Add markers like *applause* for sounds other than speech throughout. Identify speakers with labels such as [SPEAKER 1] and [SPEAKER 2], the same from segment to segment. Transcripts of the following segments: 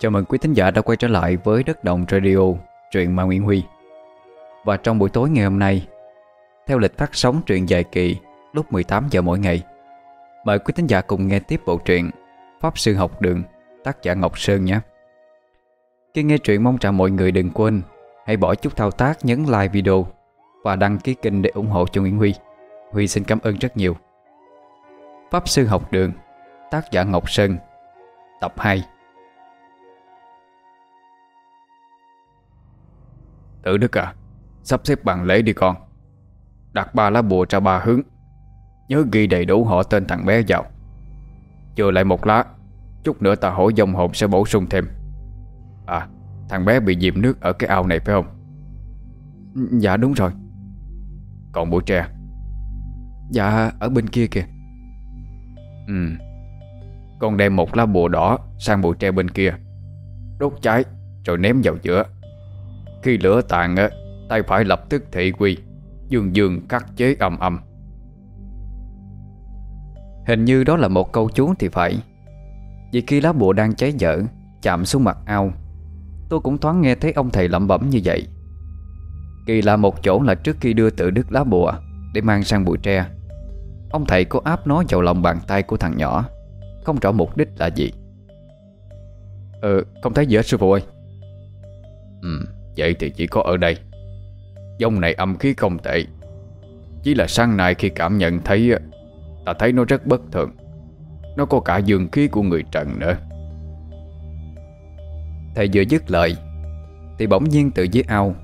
[SPEAKER 1] Chào mừng quý thính giả đã quay trở lại với Đất Đồng Radio, truyện mà Nguyễn Huy. Và trong buổi tối ngày hôm nay Theo lịch phát sóng truyện dài kỳ lúc 18 giờ mỗi ngày Mời quý thính giả cùng nghe tiếp bộ truyện Pháp Sư Học Đường, tác giả Ngọc Sơn nhé. Khi nghe truyện mong rằng mọi người đừng quên Hãy bỏ chút thao tác nhấn like video Và đăng ký kênh để ủng hộ cho Nguyễn Huy. Huy xin cảm ơn rất nhiều. Pháp Sư Học Đường, tác giả Ngọc Sơn Tập 2
[SPEAKER 2] Tử Đức à Sắp xếp bàn lễ đi con. Đặt ba lá bùa ra ba hướng. Nhớ ghi đầy đủ họ tên thằng bé vào. Chừa lại một lá Chút nữa ta hỏi dòng hồn sẽ bổ sung thêm. À Thằng bé bị dìm nước ở cái ao này phải không?
[SPEAKER 1] Dạ đúng rồi.
[SPEAKER 2] Còn bụi tre?
[SPEAKER 1] Dạ ở bên kia kìa.
[SPEAKER 2] Ừ. Con đem một lá bùa đỏ sang bụi tre bên kia. Đốt cháy Rồi ném vào giữa khi lửa tàn á Tay phải lập tức thị quy Dương dương cắt chế âm âm.
[SPEAKER 1] Hình như đó là một câu chú thì phải. Vì khi lá bùa đang cháy dở Chạm xuống mặt ao Tôi cũng thoáng nghe thấy ông thầy lẩm bẩm như vậy. Kỳ lạ một chỗ là trước khi đưa tự đức lá bùa Để mang sang bụi tre Ông thầy có áp nó vào lòng bàn tay của thằng nhỏ. Không rõ mục đích là gì.
[SPEAKER 2] Ừ, không thấy gì hết sư phụ ơi. Ừ vậy thì chỉ có ở đây. Dông này âm khí không tệ. Chỉ là sáng nay khi cảm nhận thấy Ta thấy nó rất bất thường. Nó có cả dương khí của người trần nữa.
[SPEAKER 1] Thầy vừa dứt lời, Thì bỗng nhiên từ dưới ao,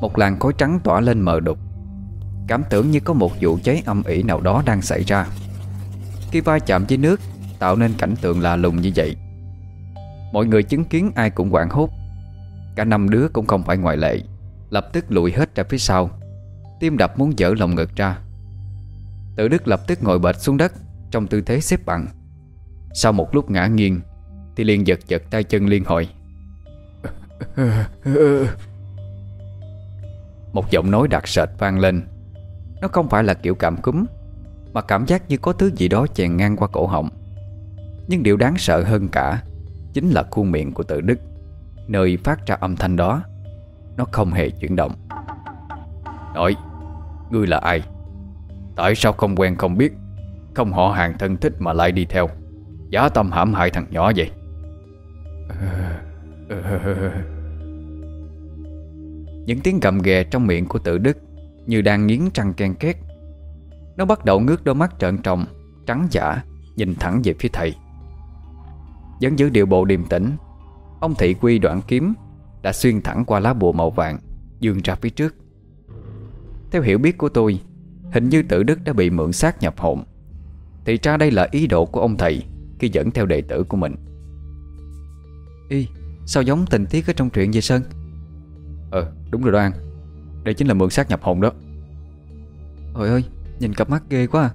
[SPEAKER 1] Một làn khói trắng tỏa lên mờ đục. Cảm tưởng như có một vụ cháy âm ỉ nào đó đang xảy ra. Khi va chạm với nước, Tạo nên cảnh tượng lạ lùng như vậy. Mọi người chứng kiến ai cũng quảng hốt. Cả năm đứa cũng không phải ngoại lệ, Lập tức lùi hết ra phía sau. Tim đập muốn dở lòng ngực ra. Tự Đức lập tức ngồi bệt xuống đất, Trong tư thế xếp bằng. Sau một lúc ngã nghiêng, Thì liền giật giật tay chân liên hồi. Một giọng nói đặc sệt vang lên. Nó không phải là kiểu cảm cúm, Mà cảm giác như có thứ gì đó chèn ngang qua cổ họng. Nhưng điều đáng sợ hơn cả Chính là khuôn miệng của tự đức. Nơi phát ra âm thanh đó. Nó không hề chuyển động.
[SPEAKER 2] Nói Ngươi là ai? Tại sao không quen không biết? Không họ hàng thân thích mà lại đi theo. Giá tâm hãm hại thằng nhỏ vậy.
[SPEAKER 1] Những tiếng gầm ghè trong miệng của tự đức Như đang nghiến răng ken két. Nó bắt đầu ngước đôi mắt trợn tròng, Trắng giả Nhìn thẳng về phía thầy. Vẫn giữ điệu bộ điềm tĩnh Ông thị quy đoạn kiếm Đã xuyên thẳng qua lá bùa màu vàng Dương ra phía trước. Theo hiểu biết của tôi Hình như tự đức đã bị mượn xác nhập hồn. Thì ra đây là ý đồ của ông thầy Khi dẫn theo đệ tử của mình. Y Sao giống tình tiết ở trong truyện vậy Sơn?
[SPEAKER 2] Ờ đúng rồi đó An Đây chính là mượn xác nhập hồn đó.
[SPEAKER 1] Trời ơi Nhìn cặp mắt ghê quá à.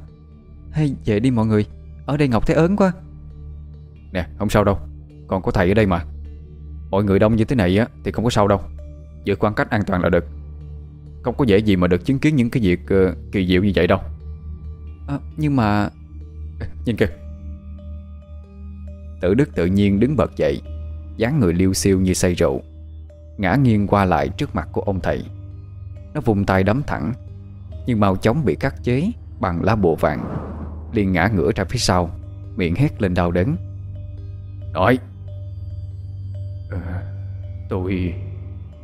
[SPEAKER 1] Hay về đi mọi người Ở đây Ngọc thấy ớn quá.
[SPEAKER 2] Nè không sao đâu. Còn có thầy ở đây mà Mọi người đông như thế này á Thì không có sao đâu. Giữ khoảng cách an toàn là được. Không có dễ gì mà được chứng kiến những cái việc uh, kỳ diệu như vậy đâu.
[SPEAKER 1] À, Nhưng mà *laughs*
[SPEAKER 2] Nhìn kìa.
[SPEAKER 1] Tử Đức tự nhiên đứng bật dậy dáng người liêu siêu như say rượu Ngã nghiêng qua lại trước mặt của ông thầy. Nó vùng tay đấm thẳng Nhưng mau chóng bị cắt chế Bằng lá bùa vàng liền ngã ngửa ra phía sau Miệng hét lên đau đớn.
[SPEAKER 2] Nói à, Tôi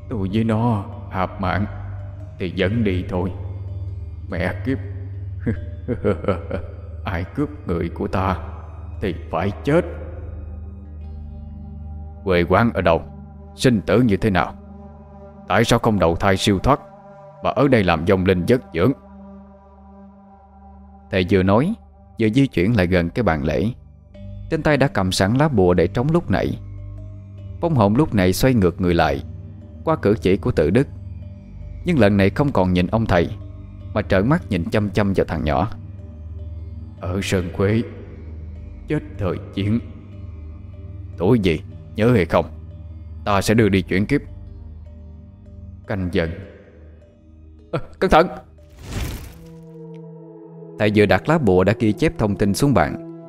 [SPEAKER 2] Tôi với nó hợp mạng Thì dẫn đi thôi. Mẹ kiếp. *laughs* Ai cướp người của ta Thì phải chết. Quê quán ở đâu? Sinh tử như thế nào? Tại sao không đầu thai siêu thoát Mà ở đây làm dông linh giấc dưỡng?
[SPEAKER 1] Thầy vừa nói Vừa di chuyển lại gần cái bàn lễ. Trên tay đã cầm sẵn lá bùa để trống lúc nãy Bông hồn lúc này xoay ngược người lại Qua cử chỉ của tự đức. Nhưng lần này không còn nhìn ông thầy Mà trợn mắt nhìn chăm chăm vào thằng nhỏ.
[SPEAKER 2] Ở Sơn Quế Chết thời chiến. Tuổi gì Nhớ hay không? Ta sẽ đưa đi chuyển kiếp. Canh dần
[SPEAKER 1] à, Cẩn thận! Thầy vừa đặt lá bùa đã ghi chép thông tin xuống bàn.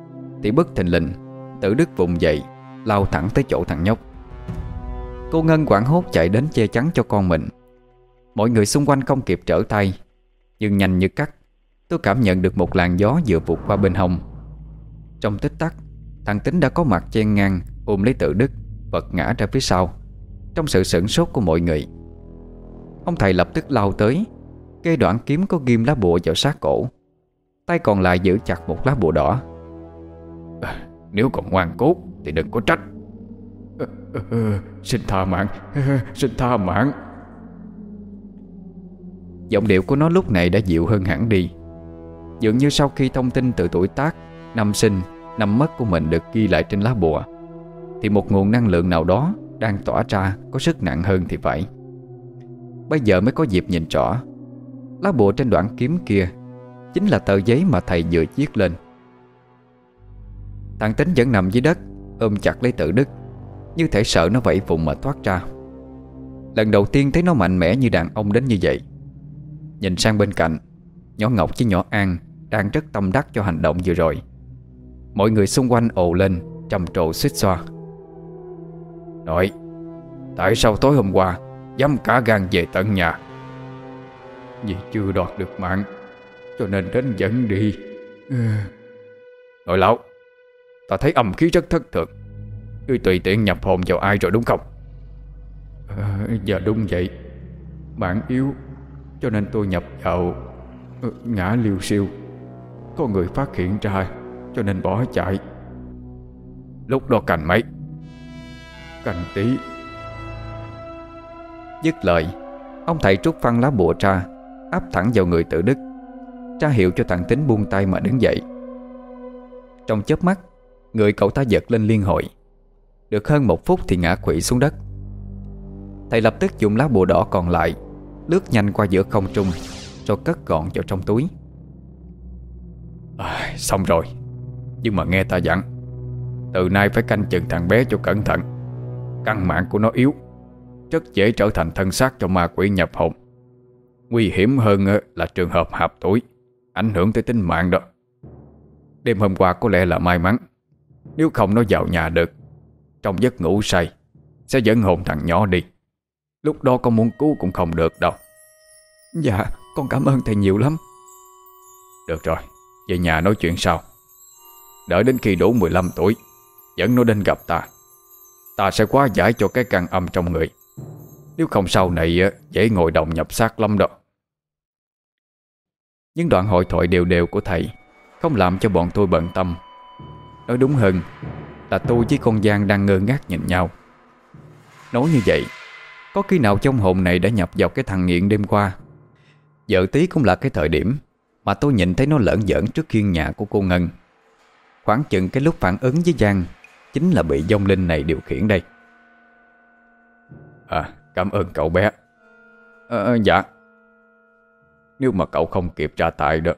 [SPEAKER 1] Thì bất thình lình Tử Đức vùng dậy Lao thẳng tới chỗ thằng nhóc Cô Ngân quảng hốt chạy đến che chắn cho con mình. Mọi người xung quanh không kịp trở tay Nhưng nhanh như cắt Tôi cảm nhận được một làn gió vừa vụt qua bên hông. Trong tích tắc Thằng Tính đã có mặt chen ngang Ôm lấy tự đức Vật ngã ra phía sau Trong sự sửng sốt của mọi người. Ông thầy lập tức lao tới Cây đoạn kiếm có ghim lá bùa vào sát cổ. Tay còn lại giữ chặt một lá bùa đỏ.
[SPEAKER 2] À, Nếu còn ngoan cốt Thì đừng có trách. Xin tha mạng. *laughs* Xin tha mạng.
[SPEAKER 1] Giọng điệu của nó lúc này đã dịu hơn hẳn đi. Dường như sau khi thông tin từ tuổi tác Năm sinh, năm mất của mình được ghi lại trên lá bùa Thì một nguồn năng lượng nào đó Đang tỏa ra có sức nặng hơn thì phải. Bây giờ mới có dịp nhìn rõ. Lá bùa trên đoạn kiếm kia Chính là tờ giấy mà thầy vừa viết lên. Thằng tính vẫn nằm dưới đất Ôm chặt lấy tự đức. Như thể sợ nó vẫy vùng mà thoát ra. Lần đầu tiên thấy nó mạnh mẽ như đàn ông đến như vậy. Nhìn sang bên cạnh Nhỏ Ngọc với nhỏ An Đang rất tâm đắc cho hành động vừa rồi. Mọi người xung quanh ồ lên Trầm trồ xích xoa.
[SPEAKER 2] Nội Tại sao tối hôm qua Dám cả gan về tận nhà? Vì chưa đoạt được mạng Cho nên đến dẫn đi. Nội lão Ta thấy âm khí rất thất thường Ngươi tùy tiện nhập hồn vào ai rồi đúng không? À, Dạ đúng vậy. Bạn yếu Cho nên tôi nhập vào ừ, Ngã liêu siêu. Có người phát hiện ra Cho nên bỏ chạy. Lúc đó cành mấy? Cành tí.
[SPEAKER 1] Dứt lời Ông thầy trút phăng lá bùa ra Áp thẳng vào người tự đức. Tra hiệu cho thằng tính buông tay mà đứng dậy. Trong chớp mắt Người cậu ta giật lên liên hội được hơn một phút thì ngã quỵ xuống đất. Thầy lập tức dùng lá bùa đỏ còn lại Lướt nhanh qua giữa không trung Rồi cất gọn vào trong túi.
[SPEAKER 2] À, Xong rồi. Nhưng mà nghe ta dặn Từ nay phải canh chừng thằng bé cho cẩn thận. Căn mạng của nó yếu Rất dễ trở thành thân xác cho ma quỷ nhập hồn. Nguy hiểm hơn ờ, là trường hợp hạp tuổi Ảnh hưởng tới tính mạng đó. Đêm hôm qua có lẽ là may mắn Nếu không nó vào nhà được. Trong giấc ngủ say Sẽ dẫn hồn thằng nhỏ đi. Lúc đó con muốn cứu cũng không được đâu.
[SPEAKER 1] Dạ con cảm ơn thầy nhiều lắm.
[SPEAKER 2] Được rồi Về nhà nói chuyện sau. Đợi đến khi đủ 15 tuổi Dẫn nó đến gặp ta. Ta sẽ quá giải cho cái căn âm trong người. Nếu không sau này Dễ ngồi đồng nhập xác lắm đó.
[SPEAKER 1] Những đoạn hội thoại đều đều của thầy Không làm cho bọn tôi bận tâm. Nói đúng hơn là tôi với con Giang đang ngơ ngác nhìn nhau. Nói như vậy Có khi nào trong hồn này đã nhập vào cái thằng nghiện đêm qua? Giờ tí cũng là cái thời điểm Mà tôi nhìn thấy nó lỡn giỡn trước khiên nhà của cô Ngân. Khoảng chừng cái lúc phản ứng với Giang Chính là bị dông linh này điều khiển đây.
[SPEAKER 2] À cảm ơn cậu bé. À, Dạ. Nếu mà cậu không kịp ra tay đó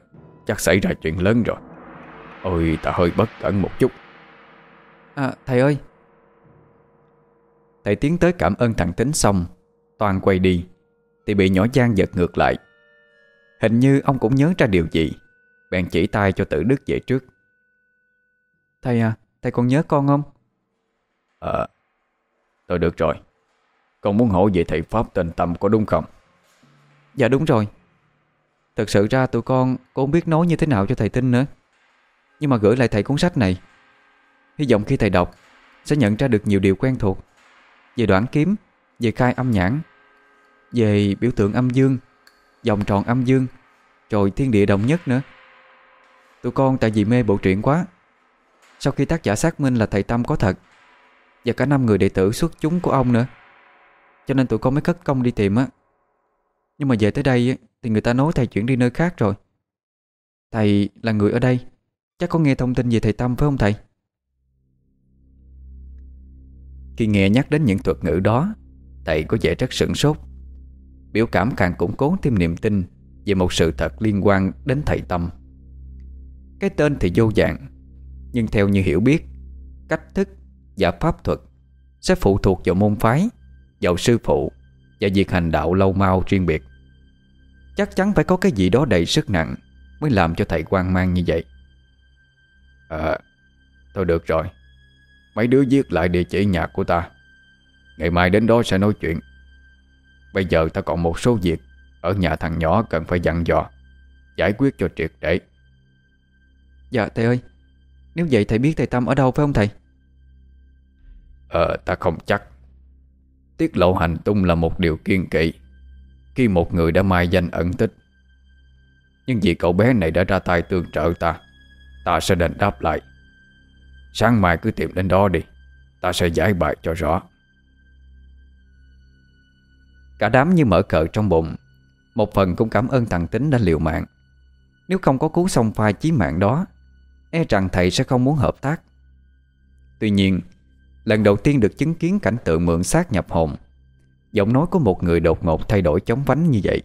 [SPEAKER 2] Chắc xảy ra chuyện lớn rồi. Ôi ta hơi bất cẩn một chút.
[SPEAKER 1] À thầy ơi. Thầy tiến tới cảm ơn thằng Tính xong Toàn quay đi Thì bị nhỏ Giang giật ngược lại. Hình như ông cũng nhớ ra điều gì Bèn chỉ tay cho tử đức về trước. Thầy à Thầy còn nhớ con không?
[SPEAKER 2] Ờ à, Tôi được rồi. Con muốn hỏi về thầy Pháp tên Tâm có đúng không?
[SPEAKER 1] Dạ đúng rồi. Thật sự ra tụi con Cũng không biết nói như thế nào cho thầy tin nữa. Nhưng mà gửi lại thầy cuốn sách này Hy vọng khi thầy đọc, Sẽ nhận ra được nhiều điều quen thuộc Về đoạn kiếm, Về khai âm nhãn, Về biểu tượng âm dương, Vòng tròn âm dương, Rồi thiên địa đồng nhất nữa. Tụi con tại vì mê bộ truyện quá. Sau khi tác giả xác minh là thầy Tâm có thật, Và cả năm người đệ tử xuất chúng của ông nữa, Cho nên tụi con mới cất công đi tìm á. Nhưng mà về tới đây Thì người ta nói thầy chuyển đi nơi khác rồi. Thầy là người ở đây, Chắc có nghe thông tin về thầy Tâm phải không thầy? Khi nghe nhắc đến những thuật ngữ đó, Thầy có vẻ rất sửng sốt. Biểu cảm càng củng cố thêm niềm tin Về một sự thật liên quan đến thầy Tâm. Cái tên thì vô dạng, Nhưng theo như hiểu biết, Cách thức và pháp thuật Sẽ phụ thuộc vào môn phái, Vào sư phụ Và việc hành đạo lâu mau riêng biệt. Chắc chắn phải có cái gì đó đầy sức nặng Mới làm cho thầy quan mang như vậy.
[SPEAKER 2] À Thôi được rồi. Mấy đứa viết lại địa chỉ nhà của ta. Ngày mai đến đó sẽ nói chuyện. Bây giờ ta còn một số việc Ở nhà thằng nhỏ cần phải dặn dò Giải quyết cho triệt để.
[SPEAKER 1] Dạ thầy ơi. Nếu vậy thầy biết thầy Tâm ở đâu phải không thầy?
[SPEAKER 2] Ờ ta không chắc. Tiết lộ hành tung là một điều kiên kỵ. Khi một người đã mai danh ẩn tích Nhưng vì cậu bé này đã ra tay tương trợ ta Ta sẽ đền đáp lại Sáng mai cứ tìm đến đó đi. Ta sẽ giải bài cho rõ.
[SPEAKER 1] Cả đám như mở cờ trong bụng. Một phần cũng cảm ơn thằng Tính đã liều mạng. Nếu không có cú xong phai chí mạng đó E rằng thầy sẽ không muốn hợp tác. Tuy nhiên, Lần đầu tiên được chứng kiến cảnh tượng mượn xác nhập hồn, Giọng nói của một người đột ngột thay đổi chóng vánh như vậy,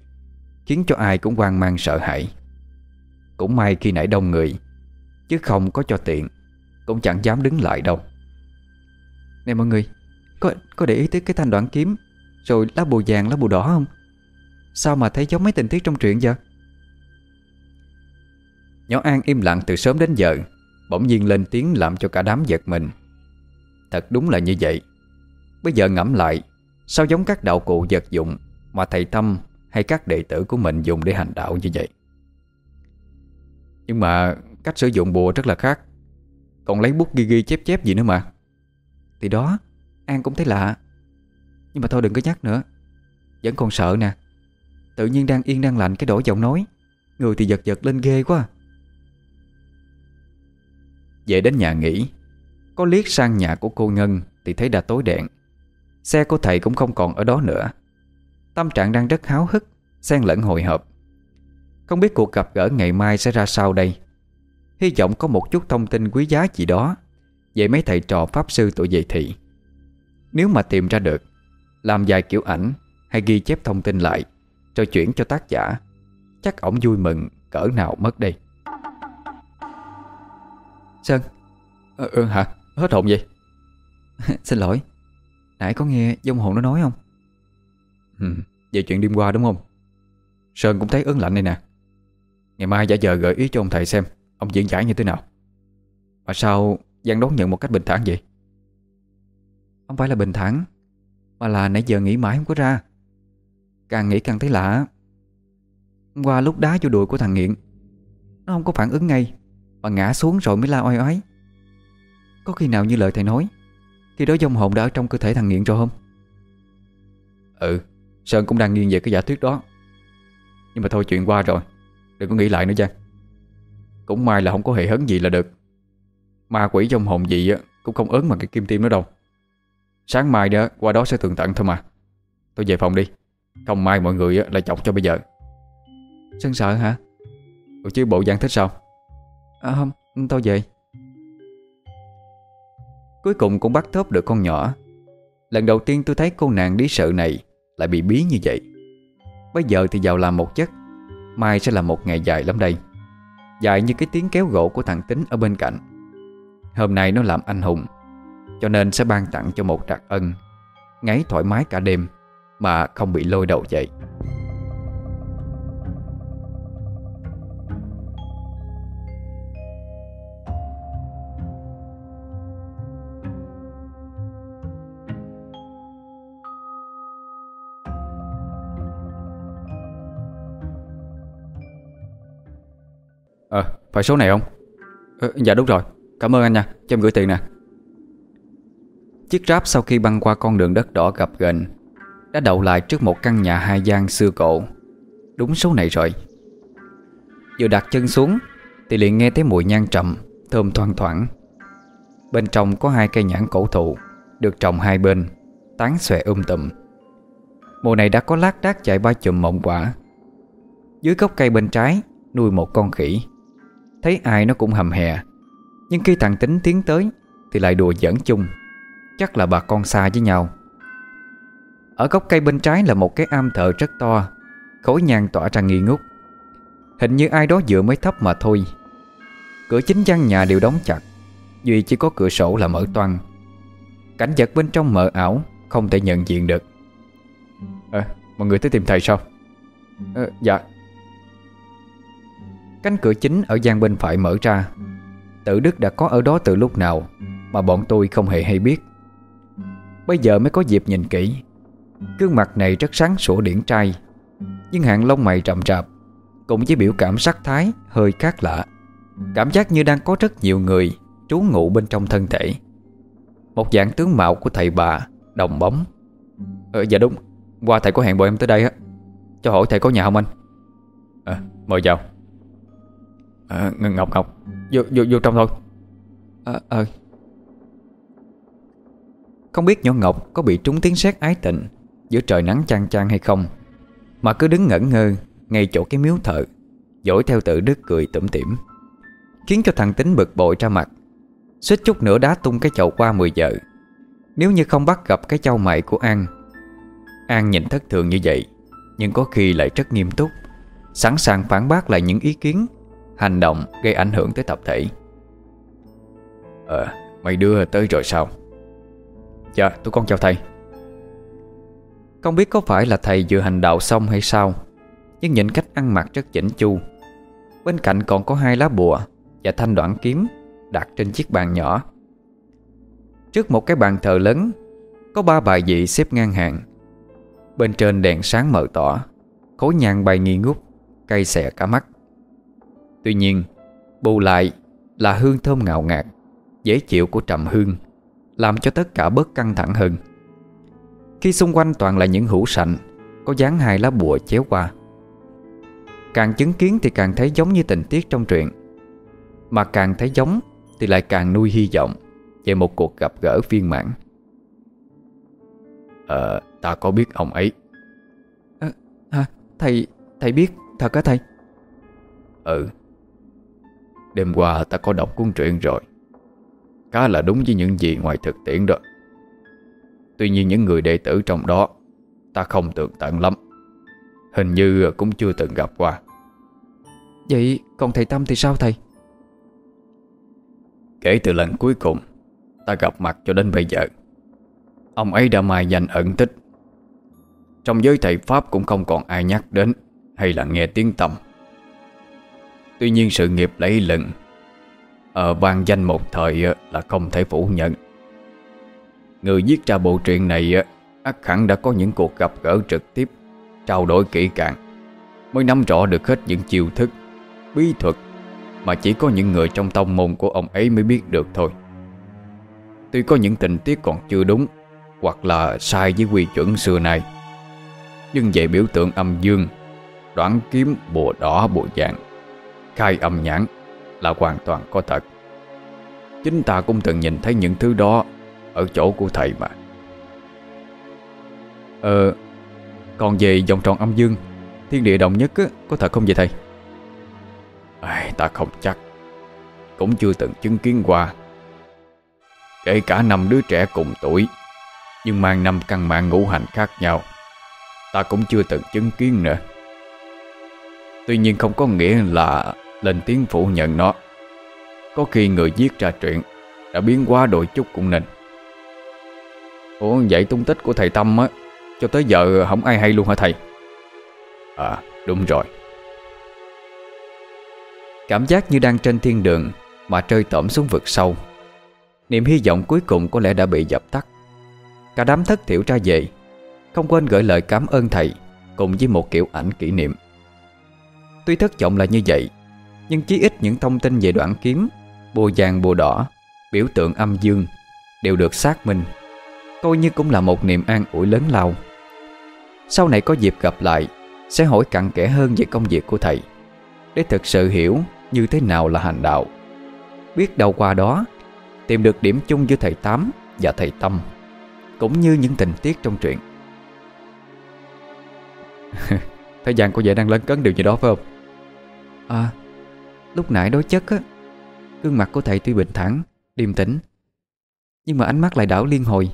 [SPEAKER 1] Khiến cho ai cũng hoang mang sợ hãi. Cũng may khi nãy đông người, Chứ không có cho tiện. Cũng chẳng dám đứng lại đâu. Nè mọi người, Có có để ý tới cái thanh đoạn kiếm, Rồi lá bùa vàng, lá bùa đỏ không? Sao mà thấy giống mấy tình tiết trong truyện vậy? Nhỏ An im lặng từ sớm đến giờ, Bỗng nhiên lên tiếng làm cho cả đám giật mình. Thật đúng là như vậy. Bây giờ ngẫm lại, Sao giống các đạo cụ vật dụng Mà thầy Tâm hay các đệ tử của mình dùng để hành đạo như vậy? Nhưng mà cách sử dụng bùa rất là khác. Còn lấy bút ghi ghi chép chép gì nữa mà. Thì đó, An cũng thấy lạ. Nhưng mà thôi đừng có nhắc nữa. Vẫn còn sợ nè. Tự nhiên đang yên đang lành cái đổi giọng nói. Người thì giật giật lên ghê quá. Về đến nhà nghỉ, Có liếc sang nhà của cô Ngân Thì thấy đã tối đèn. Xe của thầy cũng không còn ở đó nữa. Tâm trạng đang rất háo hức, Xen lẫn hồi hộp. Không biết cuộc gặp gỡ ngày mai sẽ ra sao đây. Hy vọng có một chút thông tin quý giá gì đó vậy mấy thầy trò pháp sư tuổi dậy thị Nếu mà tìm ra được Làm vài kiểu ảnh Hay ghi chép thông tin lại Rồi chuyển cho tác giả Chắc ổng vui mừng cỡ nào mất đây Sơn
[SPEAKER 2] ừ, ừ, hả? Hết hồn vậy? *laughs*
[SPEAKER 1] Xin lỗi Nãy có nghe dông hồn nó nói không?
[SPEAKER 2] Ừ, về chuyện đêm qua đúng không? Sơn cũng thấy ớn lạnh đây nè Ngày mai giả giờ gợi ý cho ông thầy xem Ông diễn giải như thế nào? Mà sao Giang đón nhận một cách bình thản vậy?
[SPEAKER 1] Không phải là bình thản, Mà là nãy giờ nghĩ mãi không có ra. Càng nghĩ càng thấy lạ. Qua lúc đá vô đùi của thằng Nghiện, Nó không có phản ứng ngay, Mà ngã xuống rồi mới la oai oái. Có khi nào như lời thầy nói, Khi đó dông hồn đã ở trong cơ thể thằng Nghiện rồi không?
[SPEAKER 2] Ừ Sơn cũng đang nghiêng về cái giả thuyết đó. Nhưng mà thôi, chuyện qua rồi. Đừng có nghĩ lại nữa Giang. Cũng may là không có hề hấn gì là được. Ma quỷ trong hồn gì á Cũng không ớn bằng cái kim tim nữa đâu. Sáng mai đó qua đó sẽ tường tận thôi mà. Tôi về phòng đi. Không mai mọi người lại chọc cho bây giờ.
[SPEAKER 1] Sơn sợ hả?
[SPEAKER 2] Ừ chứ bộ Giang thích sao?
[SPEAKER 1] À không tôi về. Cuối cùng cũng bắt thớp được con nhỏ. Lần đầu tiên tôi thấy cô nàng lý sự này Lại bị bí như vậy. Bây giờ thì vào làm một chất Mai sẽ là một ngày dài lắm đây Dài như cái tiếng kéo gỗ của thằng Tính ở bên cạnh. Hôm nay nó làm anh hùng, Cho nên sẽ ban tặng cho một trạc ân, Ngáy thoải mái cả đêm, Mà không bị lôi đầu dậy
[SPEAKER 2] phải số này không? Ờ, dạ đúng rồi, cảm ơn anh nha, cho em gửi tiền nè.
[SPEAKER 1] Chiếc ráp sau khi băng qua con đường đất đỏ gặp gần Đã đậu lại trước một căn nhà hai gian xưa cổ Đúng số này rồi. Vừa đặt chân xuống Thì liền nghe thấy mùi nhang trầm Thơm thoang thoảng. Bên trong có hai cây nhãn cổ thụ Được trồng hai bên Tán xòe um tùm. Mùa này đã có lác đác chạy ba chùm mộng quả. Dưới gốc cây bên trái Nuôi một con khỉ Thấy ai nó cũng hầm hè. Nhưng khi thằng tính tiến tới Thì lại đùa giỡn chung. Chắc là bà con xa với nhau. Ở gốc cây bên trái là một cái am thờ rất to. Khối nhang tỏa ra nghi ngút. Hình như ai đó dựa mới thấp mà thôi. Cửa chính gian nhà đều đóng chặt Duy chỉ có cửa sổ là mở toang. Cảnh vật bên trong mờ ảo Không thể nhận diện được.
[SPEAKER 2] À, Mọi người tới tìm thầy sao
[SPEAKER 1] à, ờ, Dạ. Cánh cửa chính ở gian bên phải mở ra. Tự Đức đã có ở đó từ lúc nào Mà bọn tôi không hề hay biết. Bây giờ mới có dịp nhìn kỹ. Gương mặt này rất sáng sủa điển trai, Nhưng hàng lông mày rậm rạp, Cũng với biểu cảm sắc thái hơi khác lạ. Cảm giác như đang có rất nhiều người Trú ngụ bên trong thân thể. Một dạng tướng mạo của thầy bà Đồng bóng. Ờ dạ đúng. Qua thầy có hẹn bọn em tới đây á. Cho hỏi thầy có nhà không anh? À mời vào à, Ngọc Ngọc. Vô, vô, vô trong thôi. Ờ à, Không biết nhỏ Ngọc có bị trúng tiếng sét ái tình Giữa trời nắng chang chang hay không Mà cứ đứng ngẩn ngơ Ngay chỗ cái miếu thợ Dỗi theo tự đứt cười tủm tỉm Khiến cho thằng tính bực bội ra mặt. Xích chút nữa đá tung cái chậu qua 10 giờ. Nếu như không bắt gặp cái châu mày của An An nhìn thất thường như vậy Nhưng có khi lại rất nghiêm túc Sẵn sàng phản bác lại những ý kiến Hành động gây ảnh hưởng tới tập thể. Ờ, mày đưa tới rồi sao? Dạ, tôi con chào thầy. Không biết có phải là thầy vừa hành đạo xong hay sao Nhưng nhìn cách ăn mặc rất chỉnh chu. Bên cạnh còn có hai lá bùa Và thanh đoạn kiếm Đặt trên chiếc bàn nhỏ. Trước một cái bàn thờ lớn Có ba bài vị xếp ngang hàng. Bên trên đèn sáng mờ tỏ Khối nhang bay nghi ngút Cây xè cả mắt. Tuy nhiên Bù lại là hương thơm ngào ngạt Dễ chịu của trầm hương Làm cho tất cả bớt căng thẳng hơn. Khi xung quanh toàn là những hũ sạnh Có dáng hai lá bùa chéo qua. Càng chứng kiến thì càng thấy giống như tình tiết trong truyện. Mà càng thấy giống Thì lại càng nuôi hy vọng Về một cuộc gặp gỡ viên mãn. Ờ, ta có biết ông ấy. À, Hả, thầy, thầy biết thật á thầy? Ừ Đêm qua ta có đọc cuốn truyện rồi. Khá là đúng với những gì ngoài thực tiễn đó. Tuy nhiên những người đệ tử trong đó Ta không tường tận lắm. Hình như cũng chưa từng gặp qua. Vậy còn thầy Tâm thì sao thầy? Kể từ lần cuối cùng Ta gặp mặt cho đến bây giờ. Ông ấy đã mai danh ẩn tích. Trong giới thầy Pháp cũng không còn ai nhắc đến Hay là nghe tiếng tầm Tuy nhiên sự nghiệp lấy lừng Ở ờ, vang danh một thời ờ, là không thể phủ nhận. Người viết ra bộ truyện này ờ, ắt hẳn đã có những cuộc gặp gỡ trực tiếp Trao đổi kỹ càng Mới nắm rõ được hết những chiêu thức Bí thuật Mà chỉ có những người trong tông môn của ông ấy mới biết được thôi. Tuy có những tình tiết còn chưa đúng Hoặc là sai với quy chuẩn xưa nay Nhưng về biểu tượng âm dương Đoán kiếm bùa đỏ bùa vàng Khai âm nhãn Là hoàn toàn có thật. Chính ta cũng từng nhìn thấy những thứ đó Ở chỗ của thầy mà. Ờ Còn về vòng tròn âm dương Thiên địa đồng nhất á, có thật không vậy thầy? Ai, Ta không chắc. Cũng chưa từng chứng kiến qua. Kể cả năm đứa trẻ cùng tuổi Nhưng mang năm căn mạng ngũ hành khác nhau Ta cũng chưa từng chứng kiến nữa. Tuy nhiên không có nghĩa là lên tiếng phủ nhận nó. Có khi người viết ra chuyện Đã biến quá đôi chút cũng nên Ủa, vậy tung tích của thầy Tâm á, Cho tới giờ không ai hay luôn hả thầy? À đúng rồi. Cảm giác như đang trên thiên đường Mà rơi tẩm xuống vực sâu. Niềm hy vọng cuối cùng có lẽ đã bị dập tắt. Cả đám thất thiểu ra về, Không quên gửi lời cảm ơn thầy Cùng với một kiểu ảnh kỷ niệm. Tuy thất vọng là như vậy nhưng chí ít những thông tin về đoạn kiếm Bùa vàng bùa đỏ, Biểu tượng âm dương Đều được xác minh. Coi như cũng là một niềm an ủi lớn lao. Sau này có dịp gặp lại, Sẽ hỏi cặn kẽ hơn về công việc của thầy, Để thực sự hiểu Như thế nào là hành đạo. Biết đâu qua đó, Tìm được điểm chung giữa thầy Tám và thầy Tâm, Cũng như những tình tiết trong truyện. *laughs* Thời gian của vậy đang lấn cấn điều gì đó phải không? À Lúc nãy đối chất á Gương mặt của thầy tuy bình thản Điềm tĩnh Nhưng mà ánh mắt lại đảo liên hồi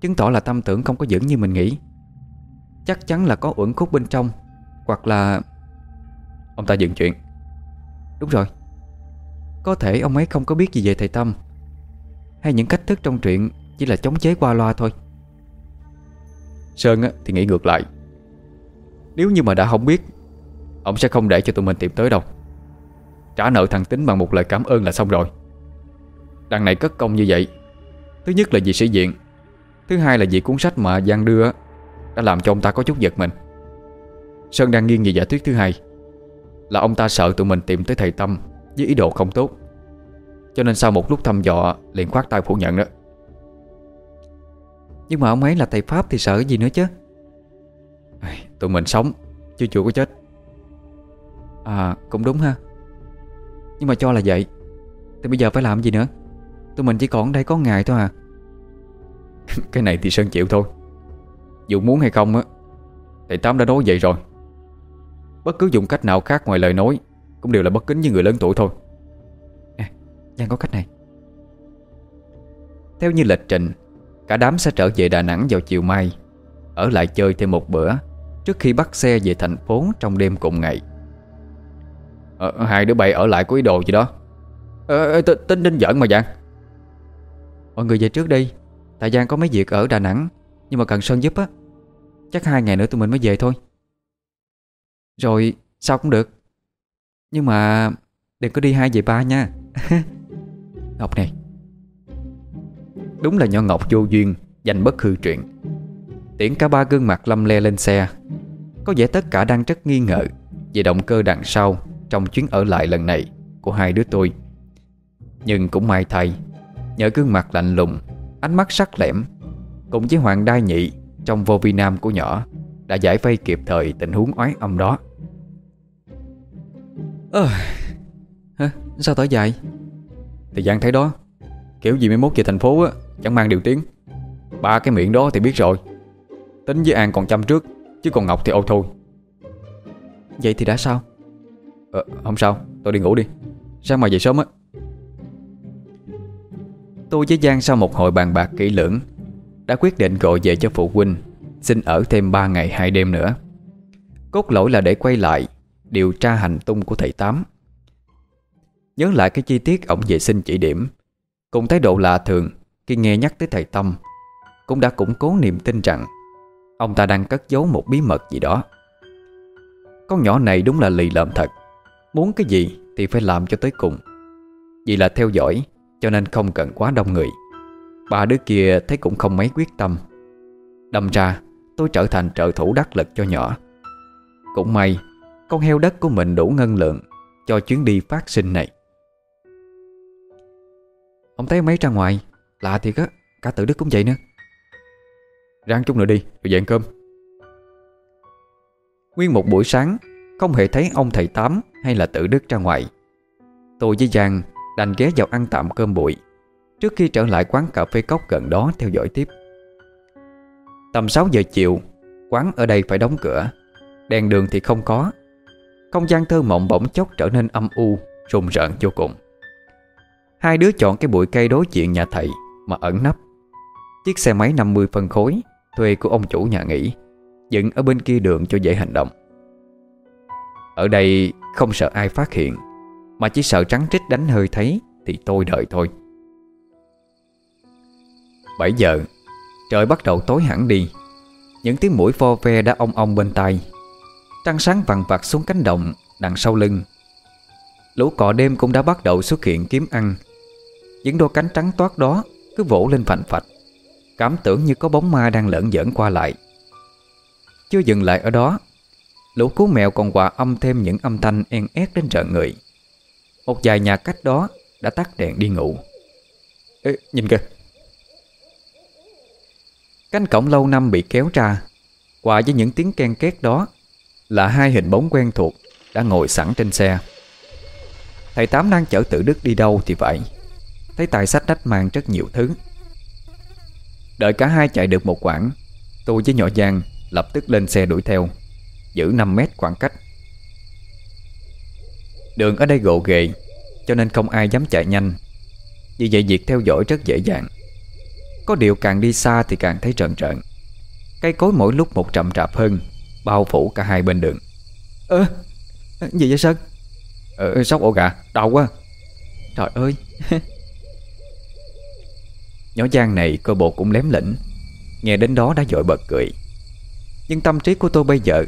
[SPEAKER 1] Chứng tỏ là tâm tưởng không có vững như mình nghĩ. Chắc chắn là có uẩn khúc bên trong Hoặc là Ông ta dừng chuyện. Đúng rồi. Có thể ông ấy không có biết gì về thầy Tâm Hay những cách thức trong truyện Chỉ là chống chế qua loa thôi. Sơn á, thì nghĩ ngược lại. Nếu như mà đã không biết Ông sẽ không để cho tụi mình tìm tới đâu. Trả nợ thằng Tính bằng một lời cảm ơn là xong rồi. Đằng này cất công như vậy, Thứ nhất là vì sĩ diện,
[SPEAKER 2] Thứ hai là vì cuốn sách mà Giang đưa Đã làm cho ông ta có chút giật mình. Sơn đang nghiêng về giả thuyết thứ hai, Là ông ta sợ tụi mình tìm tới thầy Tâm Với ý đồ không tốt. Cho nên sau một lúc thăm dò, liền khoát tay phủ nhận đó.
[SPEAKER 1] Nhưng mà ông ấy là thầy Pháp thì sợ cái gì nữa chứ?
[SPEAKER 2] Tụi mình sống, Chứ chưa có chết.
[SPEAKER 1] À cũng đúng ha. Nhưng mà cho là vậy. Thì bây giờ phải làm gì nữa? Tụi mình chỉ còn đây có ngày thôi à. *laughs*
[SPEAKER 2] Cái này thì Sơn chịu thôi. Dù muốn hay không á Thầy Tám đã nói vậy rồi. Bất cứ dùng cách nào khác ngoài lời nói Cũng đều là bất kính với người lớn tuổi thôi.
[SPEAKER 1] Nè, Giang có cách này. Theo như lịch trình Cả đám sẽ trở về Đà Nẵng vào chiều mai Ở lại chơi thêm một bữa Trước khi bắt xe về thành phố trong đêm cùng ngày
[SPEAKER 2] ờ, Hai đứa bay ở lại có ý đồ gì đó. Ờ, ờ Tính đinh giỡn mà Giang.
[SPEAKER 1] Mọi người về trước đi. Tại Giang có mấy việc ở Đà Nẵng Nhưng mà cần Sơn giúp á. Chắc hai ngày nữa tụi mình mới về thôi. Rồi sao cũng được. Nhưng mà Đừng có đi hai về ba nha. *laughs* Ngọc này
[SPEAKER 2] Đúng là nho Ngọc vô duyên Dành bất hư truyện
[SPEAKER 1] Tiễn cả ba gương mặt lâm le lên xe. Có vẻ tất cả đang rất nghi ngờ Về động cơ đằng sau. Trong chuyến ở lại lần này Của hai đứa tôi. Nhưng cũng may thay Nhờ gương mặt lạnh lùng Ánh mắt sắc lẻm Cùng với Hoàng Đai Nhị Trong vô vi nam của nhỏ Đã giải vây kịp thời tình huống oái âm đó. Ơ Hả? Sao thở dài?
[SPEAKER 2] Thì Giang thấy đó Kiểu gì mới mốt về thành phố á Chẳng mang điều tiếng. Ba cái miệng đó thì biết rồi. Tính với An còn chăm trước Chứ còn Ngọc thì ô thôi.
[SPEAKER 1] Vậy thì đã sao
[SPEAKER 2] Ờ không sao, tôi đi ngủ đi. Sáng mai về sớm á.
[SPEAKER 1] Tôi với Giang sau một hồi bàn bạc kỹ lưỡng, Đã quyết định gọi về cho phụ huynh, Xin ở thêm 3 ngày 2 đêm nữa. Cốt lỗi là để quay lại, Điều tra hành tung của thầy Tám. Nhớ lại cái chi tiết ổng vệ sinh chỉ điểm, Cùng thái độ lạ thường Khi nghe nhắc tới thầy Tâm, Cũng đã củng cố niềm tin rằng Ông ta đang cất giấu một bí mật gì đó. Con nhỏ này đúng là lì lợm thật. Muốn cái gì thì phải làm cho tới cùng. Vì là theo dõi, Cho nên không cần quá đông người. Ba đứa kia thấy cũng không mấy quyết tâm. Đâm ra, tôi trở thành trợ thủ đắc lực cho nhỏ. Cũng may, Con heo đất của mình đủ ngân lượng Cho chuyến đi phát sinh này. Ông thấy mấy ra ngoài. Lạ thiệt á, Cả tự đức cũng vậy nữa.
[SPEAKER 2] Ráng chút nữa đi rồi về ăn cơm.
[SPEAKER 1] Nguyên một buổi sáng, Không hề thấy ông thầy Tám hay là tự đức ra ngoài? Tôi với Giang đành ghé vào ăn tạm cơm bụi, Trước khi trở lại quán cà phê cốc gần đó theo dõi tiếp. Tầm 6 giờ chiều, Quán ở đây phải đóng cửa, Đèn đường thì không có. Không gian thơ mộng bỗng chốc trở nên âm u, Rùng rợn vô cùng. Hai đứa chọn cái bụi cây đối diện nhà thầy Mà ẩn nấp. Chiếc xe máy 50 phân khối, Thuê của ông chủ nhà nghỉ, Dựng ở bên kia đường cho dễ hành động. Ở đây không sợ ai phát hiện, Mà chỉ sợ trắng trích đánh hơi thấy Thì tôi đợi thôi. 7 giờ, Trời bắt đầu tối hẳn đi. Những tiếng mũi vo ve đã ong ong bên tai. Trăng sáng vằn vặt xuống cánh đồng, Đằng sau lưng. Lũ cọ đêm cũng đã bắt đầu xuất hiện kiếm ăn. Những đôi cánh trắng toát đó Cứ vỗ lên phành phạch. Cảm tưởng như có bóng ma đang lẫn giỡn qua lại. Chưa dừng lại ở đó Lũ cú mèo còn hòa âm thêm những âm thanh en ét đến rợn người. Một vài nhà cách đó Đã tắt đèn đi ngủ.
[SPEAKER 2] Ê, nhìn kìa.
[SPEAKER 1] Cánh cổng lâu năm bị kéo ra. Hòa với những tiếng ken két đó Là hai hình bóng quen thuộc Đã ngồi sẵn trên xe. Thầy Tám đang chở tự đức đi đâu thì vậy. Thấy tài sách đách mang rất nhiều thứ. Đợi cả hai chạy được một quãng Tôi với nhỏ Giang lập tức lên xe đuổi theo Giữ 5 mét khoảng cách. Đường ở đây gồ ghề Cho nên không ai dám chạy nhanh. Vì vậy việc theo dõi rất dễ dàng. Có điều càng đi xa thì càng thấy trợn trợn Cây cối mỗi lúc một chậm rạp hơn Bao phủ cả hai bên đường. Ơ Gì vậy Sơn?
[SPEAKER 2] Ờ sốc ổ gà Đau quá.
[SPEAKER 1] Trời ơi. *laughs* Nhỏ Giang này cơ bộ cũng lém lĩnh Nghe đến đó đã dội bật cười. Nhưng tâm trí của tôi bây giờ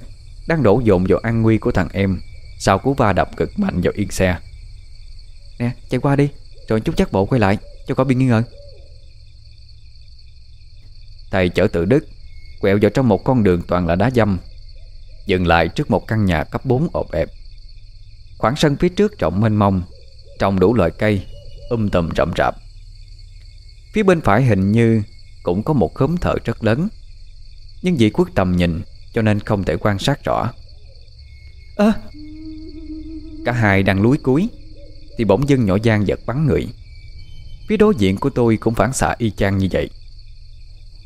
[SPEAKER 1] đang đổ dồn vào an nguy của thằng em, Sau cú va đập cực mạnh vào yên xe. Nè, chạy qua đi, Rồi chút chắc bộ quay lại, Cho có bị nghi ngờ. Thầy chở tự đức Quẹo vào trong một con đường toàn là đá dâm, Dừng lại trước một căn nhà cấp 4 ộp ẹp. Khoảng sân phía trước rộng mênh mông, Trồng đủ loại cây Um tùm rậm rạp. Phía bên phải hình như Cũng có một khóm thợ rất lớn, Nhưng vì quốc tầm nhìn cho nên không thể quan sát rõ. Ơ! Cả hai đang lúi cuối Thì bỗng dưng nhỏ giang giật bắn người. Phía đối diện của tôi cũng phản xạ y chang như vậy.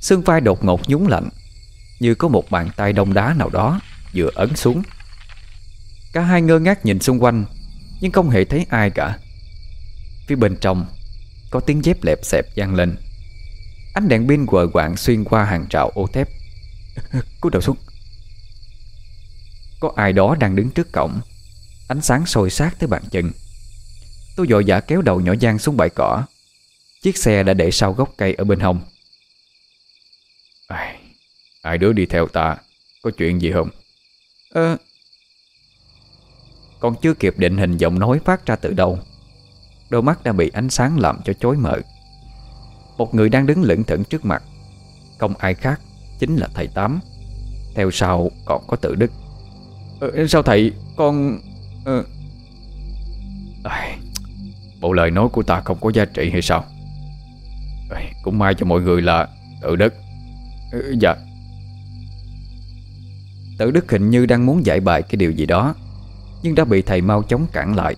[SPEAKER 1] Xương vai đột ngột nhúng lạnh, Như có một bàn tay đông đá nào đó Vừa ấn xuống. Cả hai ngơ ngác nhìn xung quanh, Nhưng không hề thấy ai cả. Phía bên trong, Có tiếng dép lẹp xẹp vang lên. Ánh đèn pin quờ quạng xuyên qua hàng trào ô thép. *laughs* Cúi đầu xuống. Có ai đó đang đứng trước cổng. Ánh sáng sôi sát tới bàn chân. Tôi dội dã kéo đầu nhỏ Giang xuống bãi cỏ. Chiếc xe đã để sau gốc cây ở bên hông.
[SPEAKER 2] Ai, ai đứa đi theo ta? Có chuyện gì không?
[SPEAKER 1] Ờ. Còn chưa kịp định hình giọng nói phát ra từ đâu Đôi mắt đã bị ánh sáng làm cho chối mở Một người đang đứng lững thững trước mặt. Không ai khác Chính là thầy Tám. Theo sau còn có tự đức
[SPEAKER 2] ờ, Sao thầy? Con ờ... à, Bộ lời nói của ta không có giá trị hay sao? À, Cũng may cho mọi người là tự đức. Ừ, Dạ.
[SPEAKER 1] Tự đức hình như đang muốn giải bài cái điều gì đó Nhưng đã bị thầy mau chống cản lại.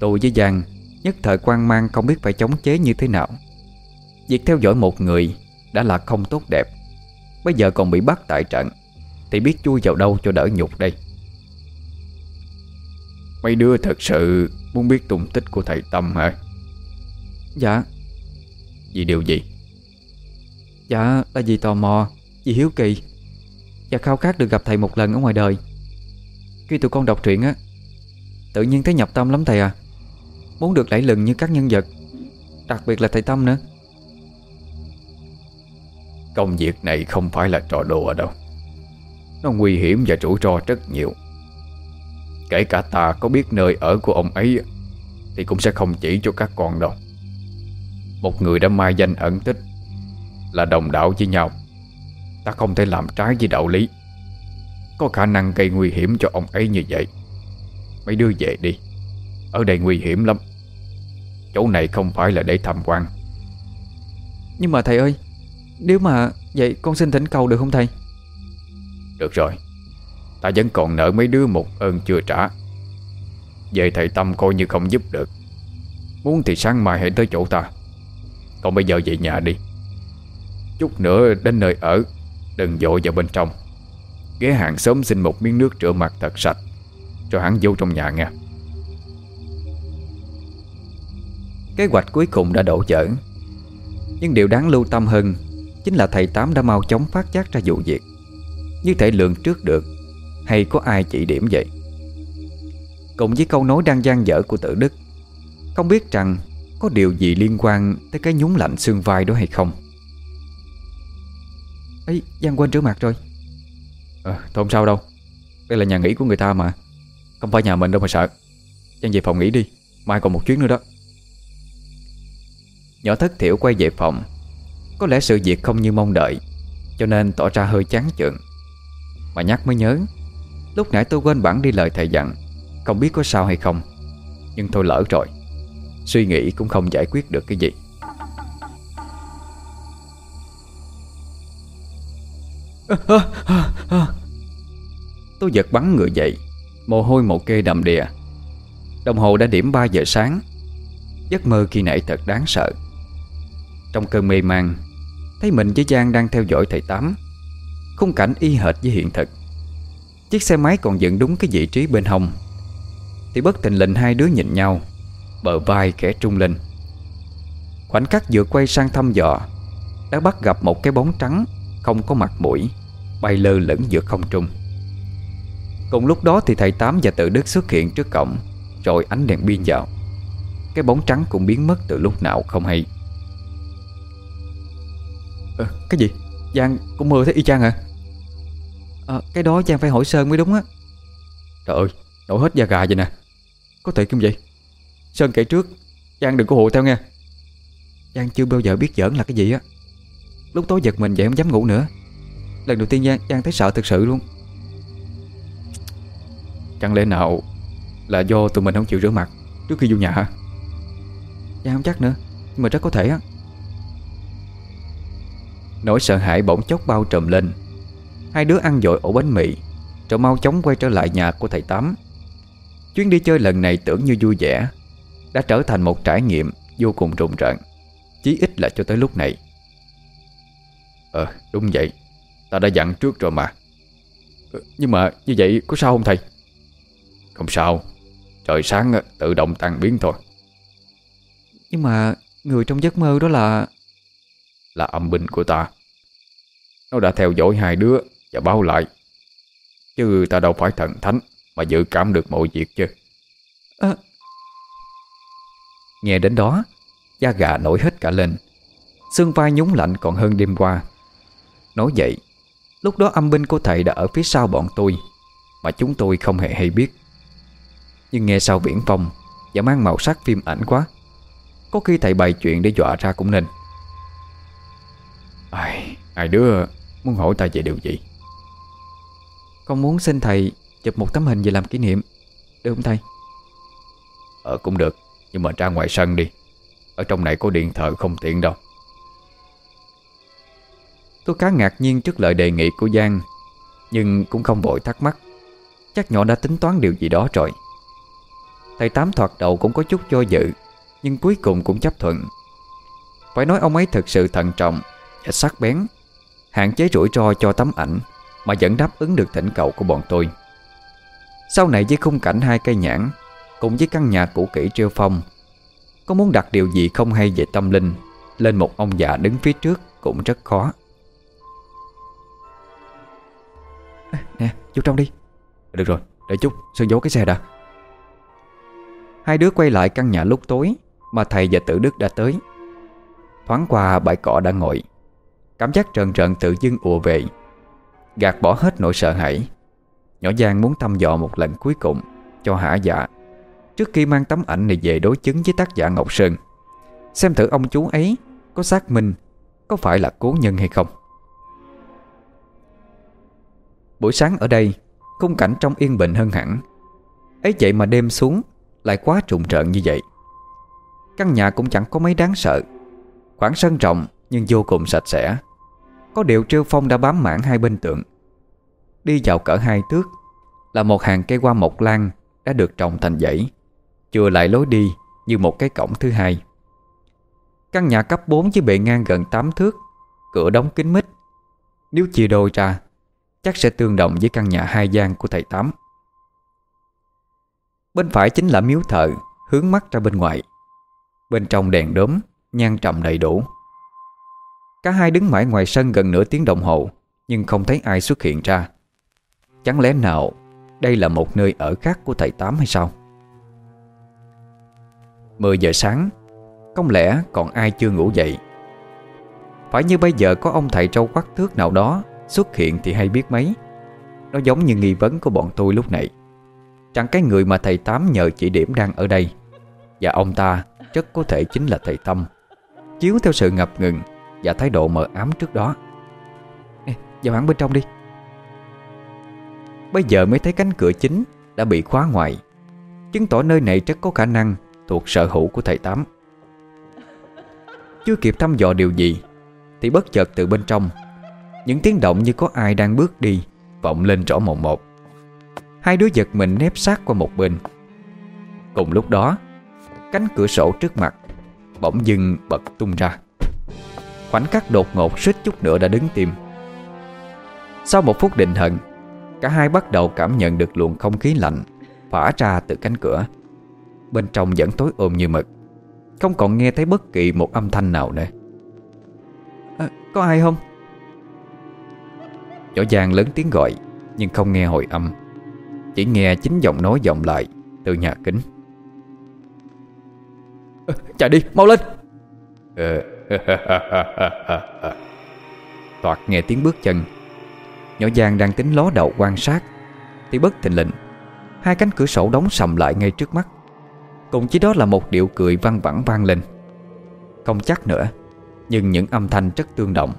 [SPEAKER 1] Tôi với Giang Nhất thời quan mang không biết phải chống chế như thế nào. Việc theo dõi một người Đã là không tốt đẹp. Bây giờ còn bị bắt tại trận. Thì biết chui vào đâu cho đỡ nhục đây.
[SPEAKER 2] Mấy đứa thật sự muốn biết tung tích của thầy Tâm hả?
[SPEAKER 1] Dạ.
[SPEAKER 2] Vì điều gì?
[SPEAKER 1] Dạ là vì tò mò Vì hiếu kỳ. Và khao khát được gặp thầy một lần ở ngoài đời. Khi tụi con đọc truyện á Tự nhiên thấy nhập tâm lắm thầy à. Muốn được đẩy lừng như các nhân vật Đặc biệt là thầy Tâm nữa.
[SPEAKER 2] Công việc này không phải là trò đùa đâu nó nguy hiểm và rủi ro rất nhiều. Kể cả ta có biết nơi ở của ông ấy Thì cũng sẽ không chỉ cho các con đâu. Một người đã mai danh ẩn tích Là đồng đạo với nhau. Ta không thể làm trái với đạo lý. Có khả năng gây nguy hiểm cho ông ấy như vậy. Mấy đứa về đi. Ở đây nguy hiểm lắm. Chỗ này không phải là để tham quan.
[SPEAKER 1] Nhưng mà thầy ơi, Nếu mà vậy con xin thỉnh cầu được không thầy?
[SPEAKER 2] Được rồi, Ta vẫn còn nợ mấy đứa một ơn chưa trả. Về thầy Tâm coi như không giúp được. Muốn thì sáng mai hãy tới chỗ ta. Còn bây giờ về nhà đi. Chút nữa đến nơi ở, Đừng dội vào bên trong. Ghé hàng sớm xin một miếng nước rửa mặt thật sạch, Cho hắn vô trong nhà nha
[SPEAKER 1] Kế hoạch cuối cùng đã đổ dở Nhưng điều đáng lưu tâm hơn Chính là thầy Tám đã mau chóng phát giác ra vụ việc. Như thể lượng trước được Hay có ai chỉ điểm vậy? Cùng với câu nói đang gian dở của tự đức Không biết rằng Có điều gì liên quan Tới cái nhúng lạnh xương vai đó hay không? Ấy Giang quên rửa mặt rồi.
[SPEAKER 2] À, Thôi không sao đâu. Đây là nhà nghỉ của người ta mà. Không phải nhà mình đâu mà sợ. Giang về phòng nghỉ đi. Mai còn một chuyến nữa đó.
[SPEAKER 1] Nhỏ thất thiểu quay về phòng. Có lẽ sự việc không như mong đợi Cho nên tỏ ra hơi chán chường mà nhắc mới nhớ, Lúc nãy tôi quên bản đi lời thầy dặn, Không biết có sao hay không. Nhưng thôi lỡ rồi, Suy nghĩ cũng không giải quyết được cái gì. *laughs* Tôi giật bắn người dậy, Mồ hôi một kê đầm đìa. Đồng hồ đã điểm 3 giờ sáng, Giấc mơ khi nãy thật đáng sợ. Trong cơn mê man, Thấy mình với Giang đang theo dõi thầy Tám. Khung cảnh y hệt với hiện thực. Chiếc xe máy còn dựng đúng cái vị trí bên hông. Thì bất tình lệnh hai đứa nhìn nhau Bờ vai khẽ trung lên. Khoảnh khắc vừa quay sang thăm dò Đã bắt gặp một cái bóng trắng Không có mặt mũi Bay lơ lửng giữa không trung. Cùng lúc đó thì thầy Tám và tự đức xuất hiện trước cổng Rồi ánh đèn pin vào. Cái bóng trắng cũng biến mất từ lúc nào không hay. À, Cái gì? Giang cũng mơ thấy y chang hả? À, cái đó Giang phải hỏi Sơn mới đúng á.
[SPEAKER 2] Trời ơi, nổi hết da gà vậy nè. Có thể không vậy?
[SPEAKER 1] Sơn kể trước Giang đừng có hộ theo nha Giang chưa bao giờ biết giỡn là cái gì á. Lúc tối giật mình vậy không dám ngủ nữa. Lần đầu tiên Giang, Giang thấy sợ thực sự luôn.
[SPEAKER 2] Chẳng lẽ nào Là do tụi mình không chịu rửa mặt Trước khi vô nhà hả?
[SPEAKER 1] Giang không chắc nữa Nhưng mà rất có thể á.
[SPEAKER 2] Nỗi sợ hãi bỗng chốc bao trùm lên Hai đứa ăn dội ổ bánh mì Rồi mau chóng quay trở lại nhà của thầy Tám. Chuyến đi chơi lần này tưởng như vui vẻ Đã trở thành một trải nghiệm vô cùng rùng rợn Chí ít là cho tới lúc này. Ờ đúng vậy Ta đã dặn trước rồi mà.
[SPEAKER 1] Ờ, Nhưng mà như vậy có sao không thầy?
[SPEAKER 2] Không sao Trời sáng tự động tan biến thôi.
[SPEAKER 1] Nhưng mà người trong giấc mơ đó là
[SPEAKER 2] Là âm binh của ta. Nó đã theo dõi hai đứa Và báo lại. Chứ ta đâu phải thần thánh Mà dự cảm được mọi việc chứ. À. Nghe đến đó Da gà nổi hết cả lên. Xương vai nhúng lạnh còn hơn đêm qua. Nói vậy Lúc đó âm binh của thầy đã ở phía sau bọn tôi Mà chúng tôi không hề hay biết. Nhưng nghe sau viễn phong Và mang màu sắc phim ảnh quá Có khi thầy bày chuyện để dọa ra cũng nên. Ai, ai đứa muốn hỏi ta về điều gì
[SPEAKER 1] Con muốn xin thầy chụp một tấm hình về làm kỷ niệm Được không thầy?
[SPEAKER 2] Ờ cũng được Nhưng mà ra ngoài sân đi. Ở trong này có điện thờ không tiện đâu. Tôi khá ngạc nhiên trước lời đề nghị của Giang Nhưng cũng không vội thắc mắc. Chắc nhỏ đã tính toán điều gì đó rồi. Thầy Tám thoạt đầu cũng có chút cho dự Nhưng cuối cùng cũng chấp thuận. Phải nói ông ấy thực sự thận trọng Và sắc bén Hạn chế rủi ro cho tấm ảnh mà vẫn đáp ứng được thỉnh cầu của bọn tôi. Sau này với khung cảnh hai cây nhãn, Cùng với căn nhà cũ kỹ treo phong, Có muốn đặt điều gì không hay về tâm linh, Lên một ông già đứng phía trước Cũng rất khó.
[SPEAKER 1] Nè, vô trong đi.
[SPEAKER 2] Được rồi để chút, Sơn giấu cái xe đã.
[SPEAKER 1] Hai đứa quay lại căn nhà lúc tối Mà thầy và tử đức đã tới. Thoáng qua bãi cỏ đã ngồi. Cảm giác trần trần tự dưng ùa về. Gạt bỏ hết nỗi sợ hãi. Nhỏ Giang muốn thăm dò một lần cuối cùng Cho hả dạ Trước khi mang tấm ảnh này về đối chứng với tác giả Ngọc Sơn. Xem thử ông chú ấy Có xác minh Có phải là cố nhân hay không. Buổi sáng ở đây, Khung cảnh trong yên bình hơn hẳn. Ấy vậy mà đêm xuống Lại quá trùng trợn như vậy. Căn nhà cũng chẳng có mấy đáng sợ. Khoảng sân rộng nhưng vô cùng sạch sẽ. Có điệu trêu phong đã bám mảng hai bên tượng. Đi vào cỡ hai thước, Là một hàng cây hoa mộc lan Đã được trồng thành dãy, Chừa lại lối đi như một cái cổng thứ hai. Căn nhà cấp 4 với bề ngang gần 8 thước, Cửa đóng kín mít. Nếu chia đôi ra, Chắc sẽ tương đồng với căn nhà hai gian của thầy Tám. Bên phải chính là miếu thờ, Hướng mắt ra bên ngoài. Bên trong đèn đốm, nhan trầm đầy đủ. Cả hai đứng mãi ngoài sân gần nửa tiếng đồng hồ, Nhưng không thấy ai xuất hiện ra. Chẳng lẽ nào Đây là một nơi ở khác của thầy Tám hay sao? 10 giờ sáng, Không lẽ còn ai chưa ngủ dậy? Phải như bây giờ có ông thầy trâu quắc thước nào đó Xuất hiện thì hay biết mấy. Nó giống như nghi vấn của bọn tôi lúc này. Chẳng cái người mà thầy Tám nhờ chỉ điểm đang ở đây. Và ông ta rất có thể chính là thầy Tâm. Chiếu theo sự ngập ngừng và thái độ mờ ám trước đó. Nè, vào hẳn bên trong đi. Bây giờ mới thấy cánh cửa chính Đã bị khóa ngoài. Chứng tỏ nơi này rất có khả năng Thuộc sở hữu của thầy Tám. Chưa kịp thăm dò điều gì Thì bất chợt từ bên trong những tiếng động như có ai đang bước đi Vọng lên rõ mồn một. Hai đứa giật mình nép sát qua một bên. Cùng lúc đó Cánh cửa sổ trước mặt Bỗng dưng bật tung ra. Khoảnh khắc đột ngột suýt chút nữa đã đứng tim. Sau một phút định hận Cả hai bắt đầu cảm nhận được luồng không khí lạnh Phả ra từ cánh cửa. Bên trong vẫn tối ôm như mực Không còn nghe thấy bất kỳ một âm thanh nào nữa. À, Có ai không? Nhỏ Giang lớn tiếng gọi Nhưng không nghe hồi âm Chỉ nghe chính giọng nói vọng lại Từ nhà kính. À, Chạy đi, mau lên! Ờ, *laughs* Toạt nghe tiếng bước chân. Nhỏ Giang đang tính ló đầu quan sát, Thì bất thình lình, Hai cánh cửa sổ đóng sầm lại ngay trước mắt. Cùng chỉ đó là một điệu cười văng vẳng vang lên. Không chắc nữa, Nhưng những âm thanh rất tương động,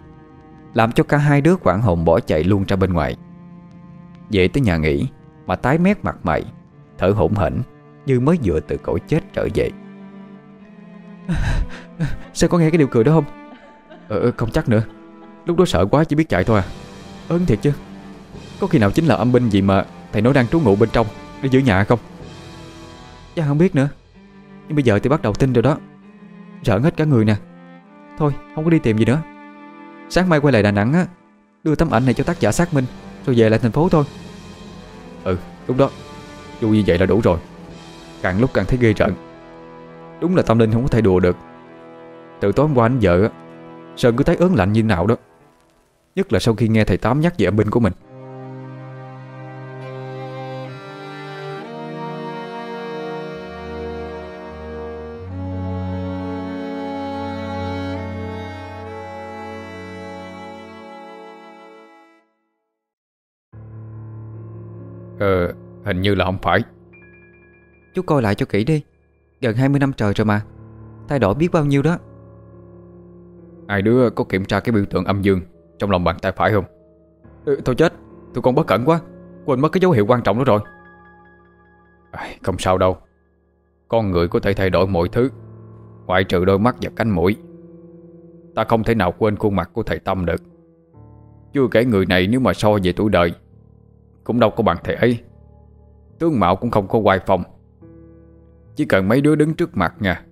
[SPEAKER 1] Làm cho cả hai đứa quảng hồn bỏ chạy luôn ra bên ngoài. Về tới nhà nghỉ, Mà tái mét mặt mày, Thở hổn hển, Như mới vừa từ cõi chết trở về.
[SPEAKER 3] Sao có nghe cái điều cười đó không? Ờ, ờ không chắc nữa. Lúc đó sợ quá chỉ biết chạy thôi à. Ớn thiệt chứ. Có khi nào chính là âm binh gì mà Thầy nói đang trú ngụ bên trong Để giữ nhà không? Chắc không biết nữa. Nhưng bây giờ thì bắt đầu tin rồi đó. Sợ hết cả người nè. Thôi không có đi tìm gì nữa. Sáng mai quay lại Đà Nẵng á Đưa tấm ảnh này cho tác giả xác minh Rồi về lại thành phố thôi. Ừ đúng đó Dù như vậy là đủ rồi. Càng lúc càng thấy ghê rợn Đúng là tâm linh không có thể đùa được. Từ tối hôm qua đến giờ Sơn cứ thấy ớn lạnh như nào đó Nhất là sau khi nghe thầy Tám nhắc về âm binh của mình.
[SPEAKER 2] Ờ, hình như là không phải.
[SPEAKER 3] Chú coi lại cho kỹ đi. Gần 20 năm trời rồi mà. Thay đổi biết bao nhiêu đó.
[SPEAKER 2] Hai đứa có kiểm tra cái biểu tượng âm dương Trong lòng bàn tay phải không?
[SPEAKER 3] Ừ, Thôi chết, tụi con bất cẩn quá Quên mất cái dấu hiệu quan trọng đó rồi.
[SPEAKER 2] À, Không sao đâu. Con người có thể thay đổi mọi thứ Ngoại trừ đôi mắt và cánh mũi. Ta không thể nào quên khuôn mặt của thầy Tâm được. Chưa kể người này nếu mà so về tuổi đời Cũng đâu có bằng thầy ấy. Tướng mạo cũng không có quay phong Chỉ cần mấy đứa đứng trước mặt nha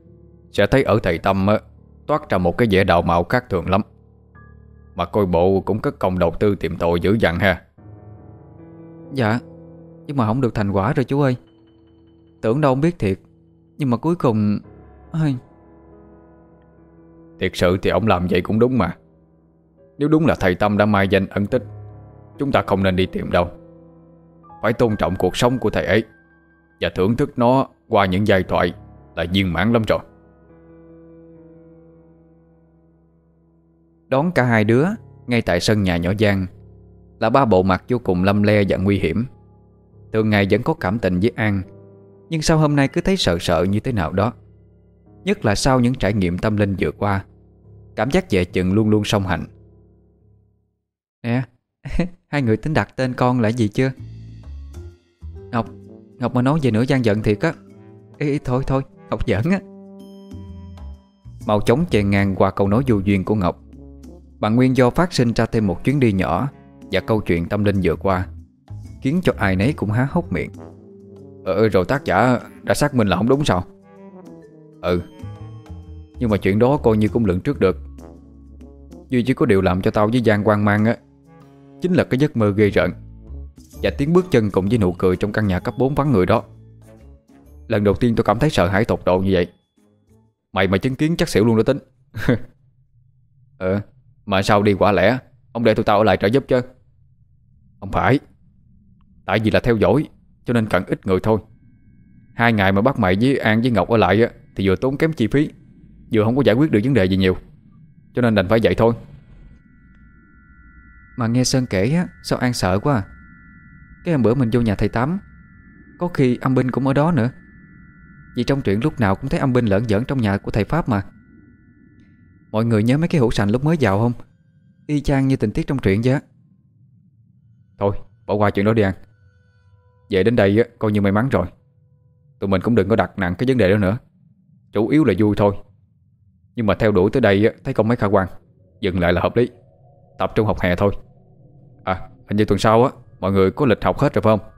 [SPEAKER 2] Sẽ thấy ở thầy Tâm á, Toát ra một cái vẻ đạo mạo khác thường lắm. Mà coi bộ cũng cất công đầu tư tìm tội dữ dằn ha.
[SPEAKER 3] Dạ Nhưng mà không được thành quả rồi chú ơi. Tưởng đâu không biết thiệt Nhưng mà cuối cùng Ai...
[SPEAKER 2] Thiệt sự thì ông làm vậy cũng đúng mà. Nếu đúng là thầy Tâm đã mai danh ẩn tích Chúng ta không nên đi tìm đâu. Phải tôn trọng cuộc sống của thầy ấy Và thưởng thức nó qua những giai thoại Là viên mãn lắm rồi.
[SPEAKER 1] Đón cả hai đứa, Ngay tại sân nhà nhỏ Giang, Là ba bộ mặt vô cùng lâm le và nguy hiểm. Thường ngày vẫn có cảm tình với An, Nhưng sao hôm nay cứ thấy sợ sợ như thế nào đó? Nhất là sau những trải nghiệm tâm linh vừa qua, Cảm giác dè chừng luôn luôn song hành.
[SPEAKER 3] Nè, *laughs* Hai người tính đặt tên con là gì chưa? Ngọc Ngọc mà nói về nữa gian giận thiệt á. Ê, thôi thôi Ngọc giỡn á.
[SPEAKER 1] Màu chống chèn ngang qua câu nói vô duyên của Ngọc. Bà nguyên do phát sinh ra thêm một chuyến đi nhỏ Và câu chuyện tâm linh vừa qua Khiến cho ai nấy cũng há hốc miệng.
[SPEAKER 2] Ừ rồi tác giả đã xác minh là không đúng sao? Ừ. Nhưng mà chuyện đó coi như cũng lượng trước được. Duy chỉ có điều làm cho tao với Giang quan mang á Chính là cái giấc mơ ghê rợn Và tiếng bước chân cùng với nụ cười trong căn nhà cấp 4 vắng người đó. Lần đầu tiên tôi cảm thấy sợ hãi tột độ như vậy. Mày mà chứng kiến chắc xỉu luôn đó tính. *laughs* Ờ Mà sao đi quả lẽ? Ông để tụi tao ở lại trợ giúp chứ. Không phải. Tại vì là theo dõi, Cho nên cần ít người thôi. Hai ngày mà bắt mày với An với Ngọc ở lại á, Thì vừa tốn kém chi phí, Vừa không có giải quyết được vấn đề gì nhiều. Cho nên đành phải vậy thôi.
[SPEAKER 3] Mà nghe Sơn kể á, Sao An sợ quá à? Cái hôm bữa mình vô nhà thầy Tám, Có khi âm binh cũng ở đó nữa. Vì trong truyện lúc nào cũng thấy âm binh lợn giỡn trong nhà của thầy Pháp mà. Mọi người nhớ mấy cái hũ sành lúc mới vào không? Y chang như tình tiết trong truyện vậy
[SPEAKER 2] Thôi, bỏ qua chuyện đó đi ăn Về đến đây coi như may mắn rồi. Tụi mình cũng đừng có đặt nặng cái vấn đề đó nữa. Chủ yếu là vui thôi. Nhưng mà theo đuổi tới đây thấy không mấy khả quan. Dừng lại là hợp lý. Tập trung học hè thôi. À hình như tuần sau á, Mọi người có lịch học hết rồi phải không?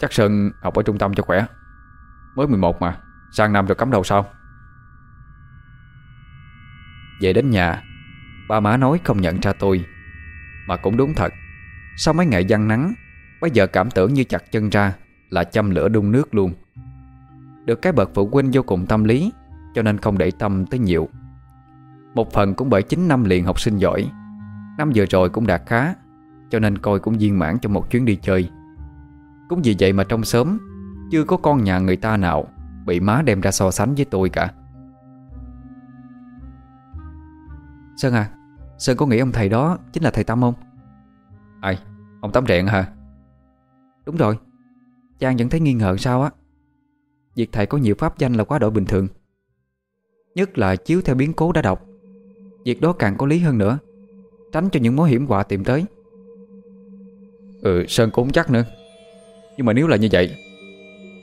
[SPEAKER 2] Chắc Sơn học ở trung tâm cho khỏe. Mới 11 mà. Sang năm rồi cắm đầu sao
[SPEAKER 1] Về đến nhà, Ba má nói không nhận ra tôi, Mà cũng đúng thật. Sau mấy ngày giăng nắng, Bây giờ cảm tưởng như chặt chân ra Là châm lửa đun nước luôn. Được cái bậc phụ huynh vô cùng tâm lý, Cho nên không để tâm tới nhiều. Một phần cũng bởi 9 năm liền học sinh giỏi. Năm vừa rồi cũng đạt khá, Cho nên coi cũng viên mãn cho một chuyến đi chơi. Cũng vì vậy mà trong sớm chưa có con nhà người ta nào Bị má đem ra so sánh với tôi cả.
[SPEAKER 3] Sơn à Sơn có nghĩ ông thầy đó chính là thầy Tâm không?
[SPEAKER 2] Ai, Ông Tâm Rẹn hả?
[SPEAKER 3] Đúng rồi, Trang vẫn thấy nghi ngờ sao á? Việc thầy có nhiều pháp danh là quá đổi bình thường. Nhất là chiếu theo biến cố đã đọc. Việc đó càng có lý hơn nữa,
[SPEAKER 1] Tránh cho những mối hiểm họa tìm tới.
[SPEAKER 3] Ừ Sơn cũng chắc nữa. Nhưng mà nếu là như vậy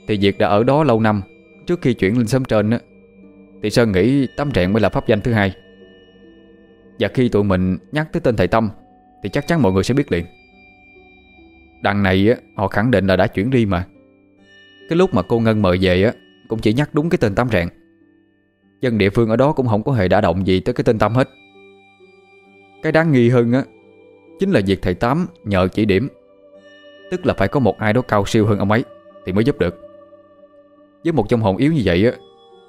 [SPEAKER 3] thì việc đã ở đó lâu năm Trước khi chuyển lên sớm trên á Thì Sơn nghĩ Tâm Trạng mới là pháp danh thứ hai. Và khi tụi mình nhắc tới tên thầy Tâm Thì chắc chắn mọi người sẽ biết liền. Đằng này á, họ khẳng định là đã chuyển đi mà. Cái lúc mà cô Ngân mời về á Cũng chỉ nhắc đúng cái tên Tâm Trạng. Dân địa phương ở đó cũng không có hề đả động gì tới cái tên Tâm hết. Cái đáng nghi hơn á Chính là việc thầy Tám nhờ chỉ điểm. Tức là phải có một ai đó cao siêu hơn ông ấy Thì mới giúp được. Với một trong hồn yếu như vậy á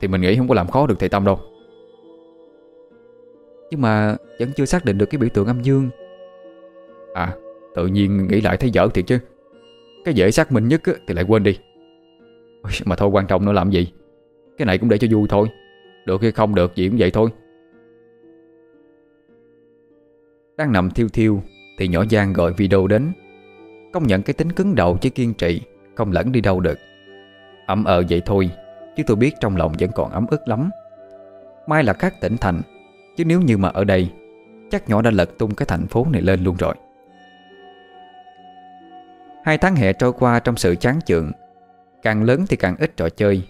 [SPEAKER 3] Thì mình nghĩ không có làm khó được thầy Tâm đâu.
[SPEAKER 1] Nhưng mà vẫn chưa xác định được cái biểu tượng âm dương.
[SPEAKER 3] À tự nhiên nghĩ lại thấy dở thiệt chứ. Cái dễ xác minh nhất á, thì lại quên đi. Mà thôi quan trọng nó làm gì? Cái này cũng để cho vui thôi. Được hay không được gì cũng vậy thôi.
[SPEAKER 1] Đang nằm thiêu thiêu Thì nhỏ Giang gọi video đến. Công nhận cái tính cứng đầu chứ kiên trì Không lẫn đi đâu được. Ấm ờ vậy thôi, Chứ tôi biết trong lòng vẫn còn ấm ức lắm. Mai là các tỉnh thành, Chứ nếu như mà ở đây, Chắc nhỏ đã lật tung cái thành phố này lên luôn rồi. Hai tháng hè trôi qua trong sự chán chường, Càng lớn thì càng ít trò chơi.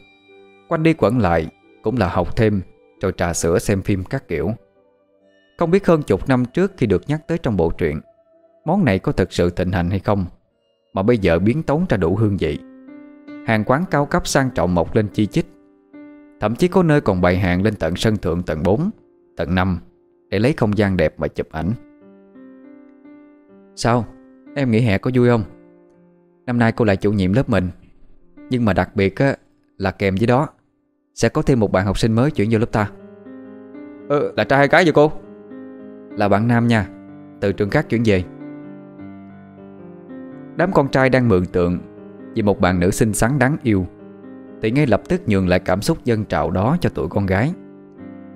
[SPEAKER 1] Quanh đi quẩn lại Cũng là học thêm, Rồi trà sữa xem phim các kiểu. Không biết hơn chục năm trước khi được nhắc tới trong bộ truyện, Món này có thực sự thịnh hành hay không, Mà bây giờ biến tống ra đủ hương vị. Hàng quán cao cấp sang trọng mọc lên chi chít Thậm chí có nơi còn bày hàng lên tận sân thượng tầng 4 Tầng 5 Để lấy không gian đẹp mà chụp ảnh Sao? Em nghỉ hè có vui không? Năm nay cô lại chủ nhiệm lớp mình Nhưng mà đặc biệt á, là kèm với đó Sẽ có thêm một bạn học sinh mới chuyển vô lớp ta
[SPEAKER 3] Ừ, là trai hay cái vậy cô?
[SPEAKER 1] Là bạn nam nha Từ trường khác chuyển về Đám con trai đang mượn tượng vì một bạn nữ xinh xắn đáng yêu. Thì ngay lập tức nhường lại cảm xúc dân trào đó cho tụi con gái.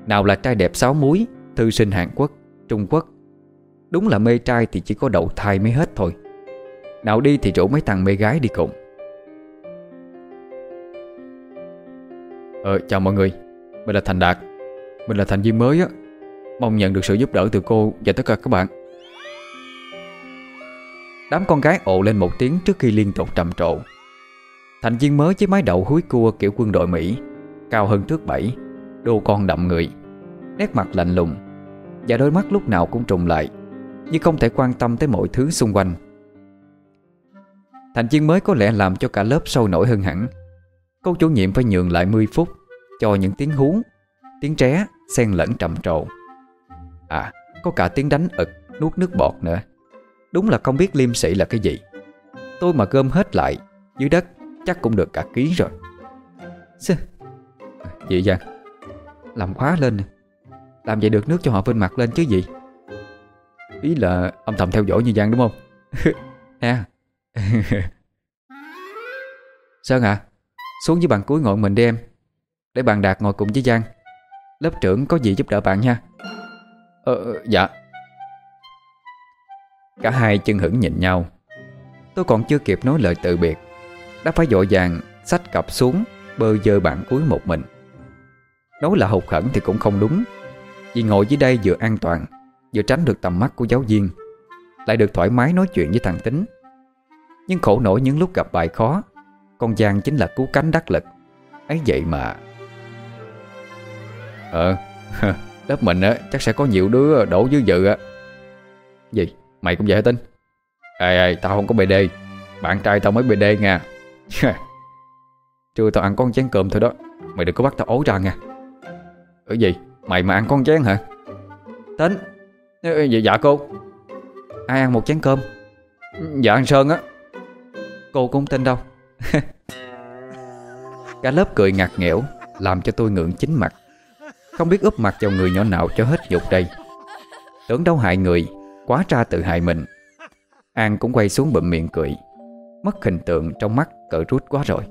[SPEAKER 1] Nào là trai đẹp sáu múi Thư sinh Hàn Quốc, Trung Quốc. Đúng là mê trai thì chỉ có đậu thai mới hết thôi. Nào đi thì rủ mấy thằng mê gái đi cùng.
[SPEAKER 3] Ờ, chào mọi người. Mình là Thành Đạt. Mình là thành viên mới á. Mong nhận được sự giúp đỡ từ cô và tất cả các bạn.
[SPEAKER 1] Đám con gái ồ lên một tiếng trước khi liên tục trầm trộ Thành viên mới với mái đậu húi cua kiểu quân đội Mỹ, Cao hơn thước bảy Đô con đậm người, Nét mặt lạnh lùng. Và đôi mắt lúc nào cũng trùng lại, như không thể quan tâm tới mọi thứ xung quanh. Thành viên mới có lẽ làm cho cả lớp sâu nổi hơn hẳn. Cô chủ nhiệm phải nhường lại 10 phút, Cho những tiếng hú, Tiếng tré xen lẫn trầm trồ. À có cả tiếng đánh ực, Nuốt nước bọt nữa. Đúng là không biết liêm sĩ là cái gì. Tôi mà gom hết lại, Dưới đất chắc cũng được cả ký rồi. Sư. Vậy dàng Làm khóa lên nè. Làm vậy được nước cho họ vinh mặt lên chứ gì?
[SPEAKER 3] Ý là âm thầm theo dõi như Giang đúng không? *laughs*
[SPEAKER 1] Nè *laughs* Sơn à Xuống với bàn cuối ngồi mình đi em. Để bạn Đạt ngồi cùng với Giang. Lớp trưởng có gì giúp đỡ bạn nha
[SPEAKER 3] ờ, ờ, dạ.
[SPEAKER 1] Cả hai chân hững nhìn nhau. Tôi còn chưa kịp nói lời từ biệt. Đã phải dội vàng, Xách cặp xuống, Bơ dơ bản cuối một mình. Nói là hụt khẩn thì cũng không đúng. Vì ngồi dưới đây vừa an toàn, Vừa tránh được tầm mắt của giáo viên, Lại được thoải mái nói chuyện với thằng Tính. Nhưng khổ nổi những lúc gặp bài khó, Con Giang chính là cứu cánh đắc lực. Ấy vậy mà.
[SPEAKER 3] Ờ *laughs* Lớp mình á, chắc sẽ có nhiều đứa đổ dưới dự á. Gì? Mày cũng vậy hả tính? Ê ê, tao không có BD Bạn trai tao mới BD nha.
[SPEAKER 1] Trưa tao ăn con chén cơm thôi đó. Mày đừng có bắt tao ố ra nha.
[SPEAKER 3] Ở gì? Mày mà ăn con chén hả?
[SPEAKER 1] Tính.
[SPEAKER 3] Dạ, dạ cô.
[SPEAKER 1] Ai ăn một chén cơm?
[SPEAKER 3] Dạ ăn Sơn á.
[SPEAKER 1] Cô cũng tin đâu. *laughs* Cả lớp cười ngặt nghẽo Làm cho tôi ngượng chính mặt. Không biết úp mặt vào người nhỏ nào cho hết dục đây. Tưởng đâu hại người Quá ra tự hại mình. An cũng quay xuống bụm miệng cười Mất hình tượng trong mắt cỡ rút quá rồi.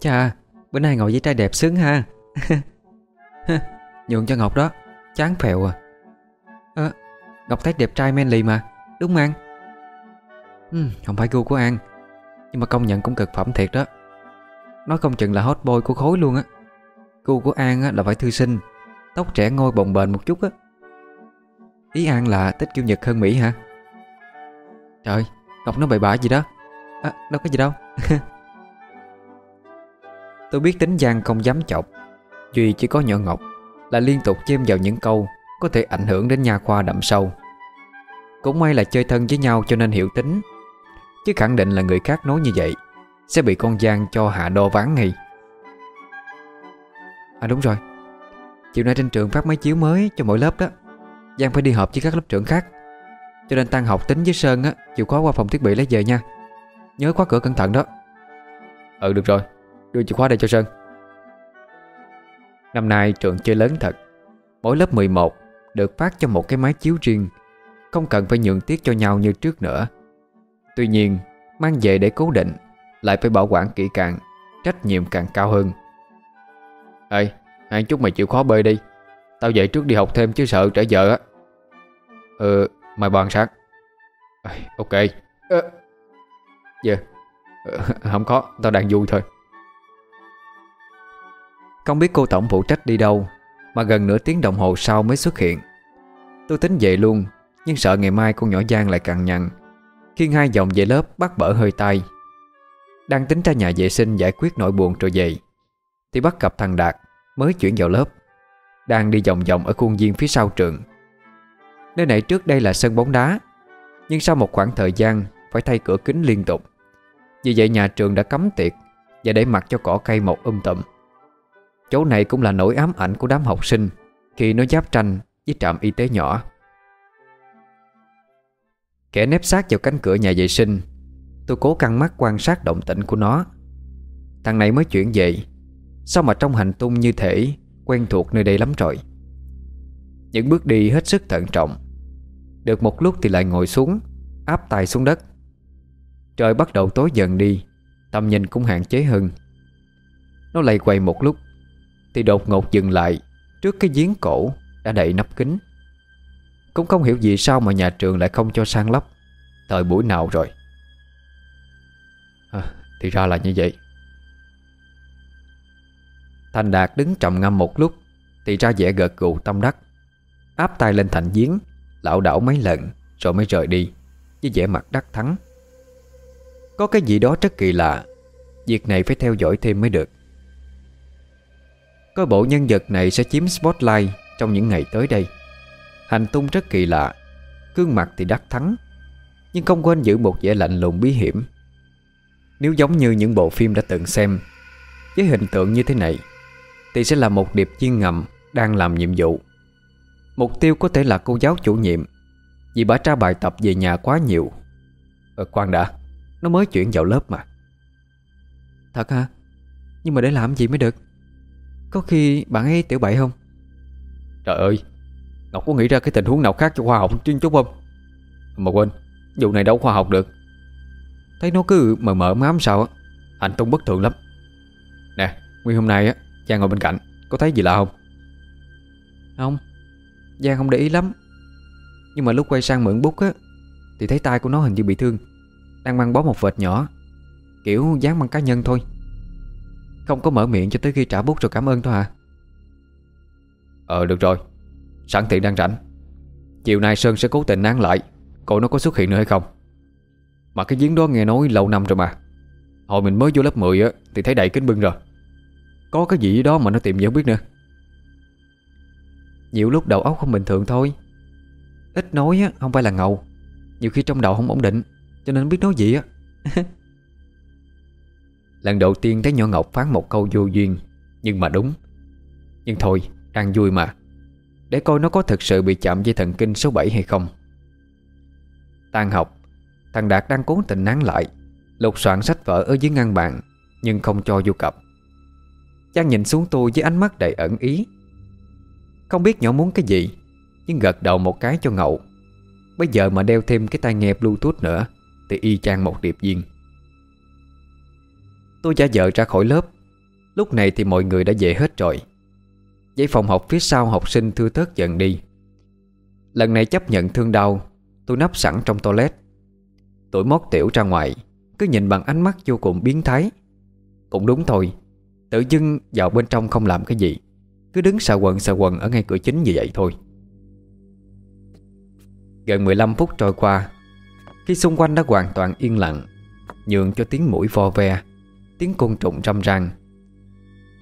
[SPEAKER 1] Chà, bữa nay ngồi với trai đẹp sướng ha. *laughs* Nhường cho Ngọc đó Chán phèo à. À, Ngọc thấy đẹp trai men lì mà Đúng An? Ừ, Không phải gu của An nhưng mà công nhận cũng cực phẩm thiệt đó. Nói không chừng là hot boy của khối luôn á. Cô của An á, là phải thư sinh Tóc trẻ ngôi bồng bềnh một chút á. Ý An là thích kiêu Nhật hơn Mỹ hả? Trời Ngọc nó bậy bạ gì đó. À đâu có gì đâu? *laughs* Tôi biết tính Giang không dám chọc Duy chỉ có nhỏ Ngọc Là liên tục chêm vào những câu Có thể ảnh hưởng đến nha khoa đậm sâu. Cũng may là chơi thân với nhau cho nên hiểu tính. Chứ khẳng định là người khác nói như vậy, Sẽ bị con Giang cho hạ đo ván ngay. À đúng rồi. Chiều nay trên trường phát máy chiếu mới cho mỗi lớp đó. Giang phải đi họp với các lớp trưởng khác. Cho nên tan học tính với Sơn á, Chịu khó qua phòng thiết bị lấy về nha. Nhớ khóa cửa cẩn thận đó.
[SPEAKER 2] Ừ được rồi. Đưa chìa khóa đây cho Sơn.
[SPEAKER 1] Năm nay trường chơi lớn thật. Mỗi lớp 11 được phát cho một cái máy chiếu riêng. Không cần phải nhượng tiết cho nhau như trước nữa. Tuy nhiên Mang về để cố định Lại phải bảo quản kỹ càng Trách nhiệm càng cao hơn.
[SPEAKER 2] Ê Hai chút mày chịu khó bơi đi. Tao dậy trước đi học thêm chứ sợ trễ giờ á. Ừ Mày bàn sát. Ok. Dạ. Yeah. Không có Tao đang vui thôi.
[SPEAKER 1] Không biết cô tổng phụ trách đi đâu Mà gần nửa tiếng đồng hồ sau mới xuất hiện. Tôi tính về luôn Nhưng sợ ngày mai con nhỏ Giang lại cằn nhằn Khiên hai dòng về lớp bắt bở hơi tay, Đang tính ra nhà vệ sinh giải quyết nỗi buồn rồi về, Thì bắt gặp thằng Đạt Mới chuyển vào lớp, Đang đi vòng vòng ở khuôn viên phía sau trường. Nơi này trước đây là sân bóng đá, Nhưng sau một khoảng thời gian Phải thay cửa kính liên tục. Vì vậy nhà trường đã cấm tiệc Và để mặc cho cỏ cây mọc um tùm. Chỗ này cũng là nỗi ám ảnh của đám học sinh Khi nó giáp tranh với trạm y tế nhỏ. Kẻ nép sát vào cánh cửa nhà vệ sinh, Tôi cố căng mắt quan sát động tĩnh của nó. Thằng này mới chuyển về. Sao mà trong hành tung như thể Quen thuộc nơi đây lắm rồi? Những bước đi hết sức thận trọng. Được một lúc thì lại ngồi xuống, Áp tay xuống đất. Trời bắt đầu tối dần đi, Tầm nhìn cũng hạn chế hơn. Nó lay quay một lúc, Thì đột ngột dừng lại Trước cái giếng cổ đã đậy nắp kính. Cũng không hiểu gì sao mà nhà trường lại không cho sang lấp Thời buổi nào rồi?
[SPEAKER 2] À, Thì ra là như vậy.
[SPEAKER 1] Thành Đạt đứng trầm ngâm một lúc Thì ra vẻ gật gù tâm đắc. Áp tay lên thành giếng Lão đảo mấy lần Rồi mới rời đi Với vẻ mặt đắc thắng. Có cái gì đó rất kỳ lạ Việc này phải theo dõi thêm mới được. Có bộ nhân vật này sẽ chiếm spotlight Trong những ngày tới đây. Hành tung rất kỳ lạ. Cương mặt thì đắc thắng Nhưng không quên giữ một vẻ lạnh lùng bí hiểm. Nếu giống như những bộ phim đã từng xem Với hình tượng như thế này Thì sẽ là một điệp viên ngầm Đang làm nhiệm vụ. Mục tiêu có thể là cô giáo chủ nhiệm Vì bà tra bài tập về nhà quá nhiều. Ờ khoan đã Nó mới chuyển vào lớp mà. Thật hả? Nhưng mà để làm gì mới được? Có khi bạn ấy tiểu bậy không?
[SPEAKER 2] Trời ơi Ngọc có nghĩ ra cái tình huống nào khác cho khoa học chuyên chút không? Mà quên, Vụ này đâu khoa học được.
[SPEAKER 1] Thấy nó cứ mờ mờ mám sao á
[SPEAKER 2] Hành tung bất thường lắm. Nè, Nguyên hôm nay á, Giang ngồi bên cạnh, Có thấy gì lạ không?
[SPEAKER 1] Không, Giang không để ý lắm. Nhưng mà lúc quay sang mượn bút á, Thì thấy tay của nó hình như bị thương, Đang mang bó một vệt nhỏ, Kiểu dán băng cá nhân thôi. Không có mở miệng cho tới khi trả bút rồi cảm ơn thôi hả?
[SPEAKER 2] Ờ được rồi. Sẵn tiện đang rảnh. Chiều nay Sơn sẽ cố tình nán lại Coi nó có xuất hiện nữa hay không. Mà cái giếng đó nghe nói lâu năm rồi mà. Hồi mình mới vô lớp 10 á, Thì thấy đầy kính bưng rồi. Có cái gì đó mà nó tìm gì không biết nữa.
[SPEAKER 1] Nhiều lúc đầu óc không bình thường thôi. Ít nói á, không phải là ngầu. Nhiều khi trong đầu không ổn định, Cho nên biết nói gì á. *laughs* Lần đầu tiên thấy nhỏ Ngọc phán một câu vô duyên, Nhưng mà đúng. Nhưng thôi, đang vui mà. Để coi nó có thực sự bị chạm dây thần kinh số 7 hay không. Tan học, Thằng Đạt đang cố tình nán lại, Lục soạn sách vở ở dưới ngăn bàn, Nhưng không cho vô cập Trang nhìn xuống tôi với ánh mắt đầy ẩn ý. Không biết nhỏ muốn cái gì, Nhưng gật đầu một cái cho ngậu. Bây giờ mà đeo thêm cái tai nghe bluetooth nữa, Thì y chang một điệp viên. Tôi giả vợ ra khỏi lớp. Lúc này thì mọi người đã về hết rồi giấy phòng học phía sau học sinh thưa thớt dần đi. Lần này chấp nhận thương đau, Tôi nấp sẵn trong toilet. Tôi mót tiểu ra ngoài, Cứ nhìn bằng ánh mắt vô cùng biến thái. Cũng đúng thôi, Tự dưng vào bên trong không làm cái gì, Cứ đứng xà quần xà quần ở ngay cửa chính như vậy thôi. Gần 15 phút trôi qua, Khi xung quanh đã hoàn toàn yên lặng, Nhường cho tiếng mũi vo ve, Tiếng côn trùng râm răng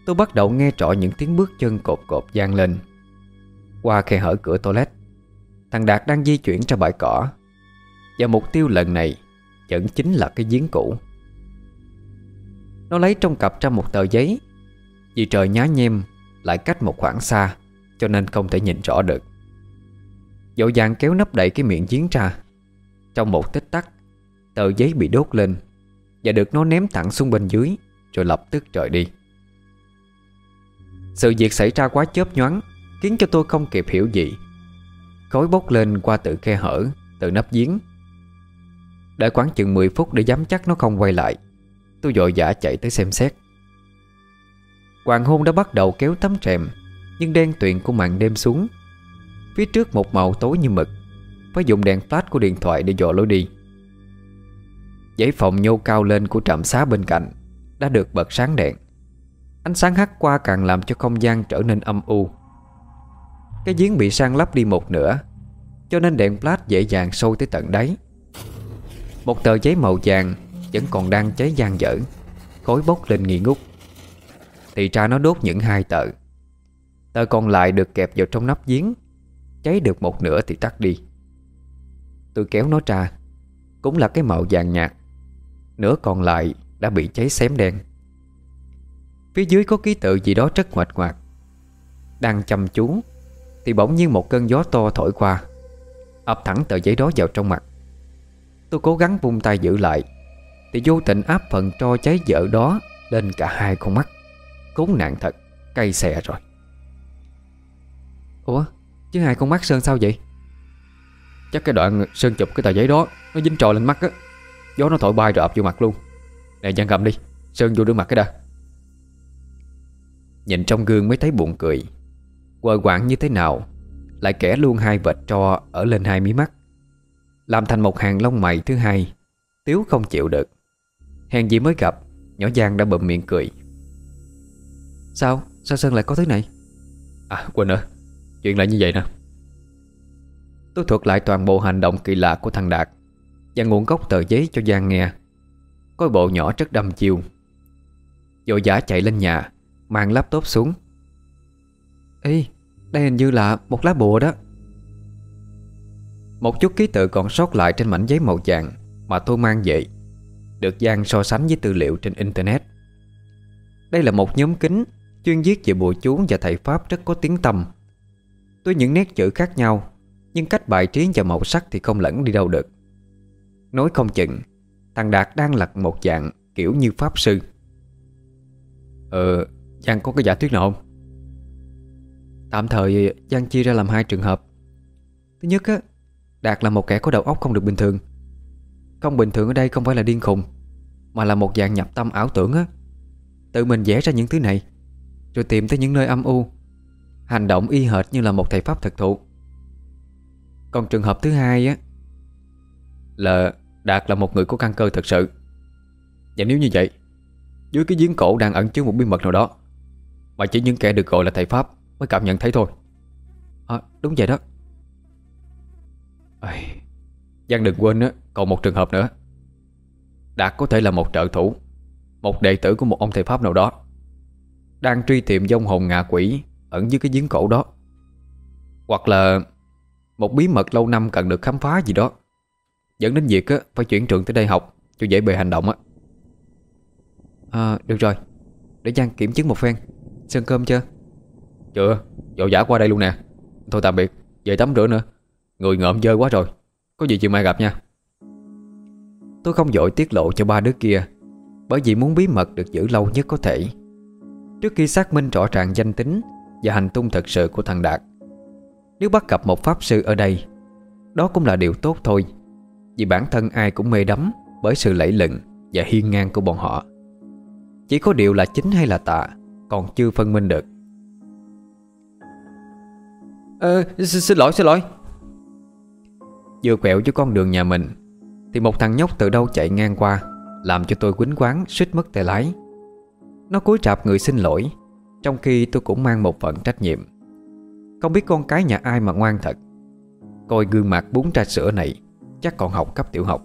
[SPEAKER 1] Tôi bắt đầu nghe rõ những tiếng bước chân cột cột gian lên. Qua khe hở cửa toilet, Thằng Đạt đang di chuyển ra bãi cỏ. Và mục tiêu lần này Vẫn chính là cái giếng cũ. Nó lấy trong cặp ra một tờ giấy, Vì trời nhá nhem Lại cách một khoảng xa, Cho nên không thể nhìn rõ được. Dội dàng kéo nắp đậy cái miệng giếng ra. Trong một tích tắc, Tờ giấy bị đốt lên Và được nó ném thẳng xuống bên dưới Rồi lập tức trời đi. Sự việc xảy ra quá chớp nhoáng, Khiến cho tôi không kịp hiểu gì. Khói bốc lên qua tự khe hở Từ nắp giếng. Đợi khoảng chừng 10 phút để dám chắc nó không quay lại, Tôi dội dã chạy tới xem xét. Hoàng hôn đã bắt đầu kéo tấm rèm, Nhưng đen tuyền của màn đêm xuống. Phía trước một màu tối như mực, Phải dùng đèn flash của điện thoại để dò lối đi. Giấy phòng nhô cao lên của trạm xá bên cạnh Đã được bật sáng đèn. Ánh sáng hắt qua càng làm cho không gian trở nên âm u. Cái giếng bị sang lấp đi một nửa, Cho nên đèn flash dễ dàng sâu tới tận đáy. Một tờ giấy màu vàng Vẫn còn đang cháy gian dở, Khói bốc lên nghi ngút. Thì ra nó đốt những hai tờ. Tờ còn lại được kẹp vào trong nắp giếng, Cháy được một nửa thì tắt đi. Tôi kéo nó ra, Cũng là cái màu vàng nhạt. Nửa còn lại đã bị cháy xém đen. Phía dưới có ký tự gì đó rất ngoạch ngoạc. Đang chăm chú, Thì bỗng nhiên một cơn gió to thổi qua, ập thẳng tờ giấy đó vào trong mặt. Tôi cố gắng vung tay giữ lại, Thì vô tình áp phần tro cháy dở đó Lên cả hai con mắt. Khốn nạn thật, Cay xè rồi. Ủa, chứ hai con mắt Sơn sao vậy?
[SPEAKER 3] Chắc cái đoạn Sơn chụp cái tờ giấy đó, Nó dính trò lên mắt á. Gió nó thổi bay rồi ập vô mặt luôn. Nè Giang cầm đi, Sơn vô đưa mặt cái đã.
[SPEAKER 1] Nhìn trong gương mới thấy buồn cười. Quờ quạng như thế nào, Lại kẻ luôn hai vệt tro Ở lên hai mí mắt. Làm thành một hàng lông mày thứ hai, Tiếu không chịu được. Hèn gì mới gặp, Nhỏ Giang đã bậm miệng cười. Sao? Sao Sơn lại có thứ này?
[SPEAKER 3] À quên nữa. Chuyện lại như vậy nè.
[SPEAKER 1] Tôi thuật lại toàn bộ hành động kỳ lạ của thằng Đạt Và nguồn gốc tờ giấy cho Giang nghe. Coi bộ nhỏ rất đâm chiêu. Dội giả chạy lên nhà Mang laptop xuống. Ê, Đây hình như là một lá bùa đó. Một chút ký tự còn sót lại trên mảnh giấy màu vàng Mà tôi mang về, Được Giang so sánh với tư liệu trên Internet. Đây là một nhóm kính Chuyên viết về bùa chú và thầy Pháp rất có tiếng tâm Tuy những nét chữ khác nhau, Nhưng cách bài trí và màu sắc thì không lẫn đi đâu được. Nói không chừng, Thằng Đạt đang lật một dạng kiểu như Pháp Sư.
[SPEAKER 3] Ờ Giang có cái giả thuyết nào không?
[SPEAKER 1] Tạm thời, Giang chia ra làm hai trường hợp. Thứ nhất á, Đạt là một kẻ có đầu óc không được bình thường. Không bình thường ở đây không phải là điên khùng, Mà là một dạng nhập tâm ảo tưởng á. Tự mình vẽ ra những thứ này, Rồi tìm tới những nơi âm u, Hành động y hệt như là một thầy Pháp thực thụ. Còn trường hợp thứ hai á,
[SPEAKER 3] Là Đạt là một người có căn cơ thật sự. Và nếu như vậy, Dưới cái giếng cổ đang ẩn chứa một bí mật nào đó mà chỉ những kẻ được gọi là thầy Pháp Mới cảm nhận thấy thôi.
[SPEAKER 1] À đúng vậy đó.
[SPEAKER 3] À, Giang đừng quên á Còn một trường hợp nữa. Đạt có thể là một trợ thủ Một đệ tử của một ông thầy Pháp nào đó Đang truy tìm dông hồn ngạ quỷ Ẩn dưới cái giếng cổ đó. Hoặc là Một bí mật lâu năm cần được khám phá gì đó. Dẫn đến việc á, phải chuyển trường tới đây học Cho dễ bề hành động á.
[SPEAKER 1] À được rồi. Để Giang kiểm chứng một phen. Sơn cơm chưa?
[SPEAKER 3] Chưa Dội giả qua đây luôn nè. Thôi tạm biệt Về tắm rửa nữa. Người ngợm dơ quá rồi Có gì chiều mai gặp nha.
[SPEAKER 1] Tôi không dội tiết lộ cho ba đứa kia Bởi vì muốn bí mật được giữ lâu nhất có thể. Trước khi xác minh rõ ràng danh tính Và hành tung thật sự của thằng Đạt Nếu bắt gặp một pháp sư ở đây Đó cũng là điều tốt thôi. Vì bản thân ai cũng mê đắm Bởi sự lẫy lừng và hiên ngang của bọn họ. Chỉ có điều là chính hay là tà Còn chưa phân minh được.
[SPEAKER 3] Ờ, xin, xin lỗi, xin lỗi.
[SPEAKER 1] Vừa quẹo cho con đường nhà mình Thì một thằng nhóc từ đâu chạy ngang qua Làm cho tôi quýnh quán suýt mất tay lái. Nó cúi trạp người xin lỗi Trong khi tôi cũng mang một phần trách nhiệm. Không biết con cái nhà ai mà ngoan thật. Coi gương mặt bún trà sữa này Chắc còn học cấp tiểu học.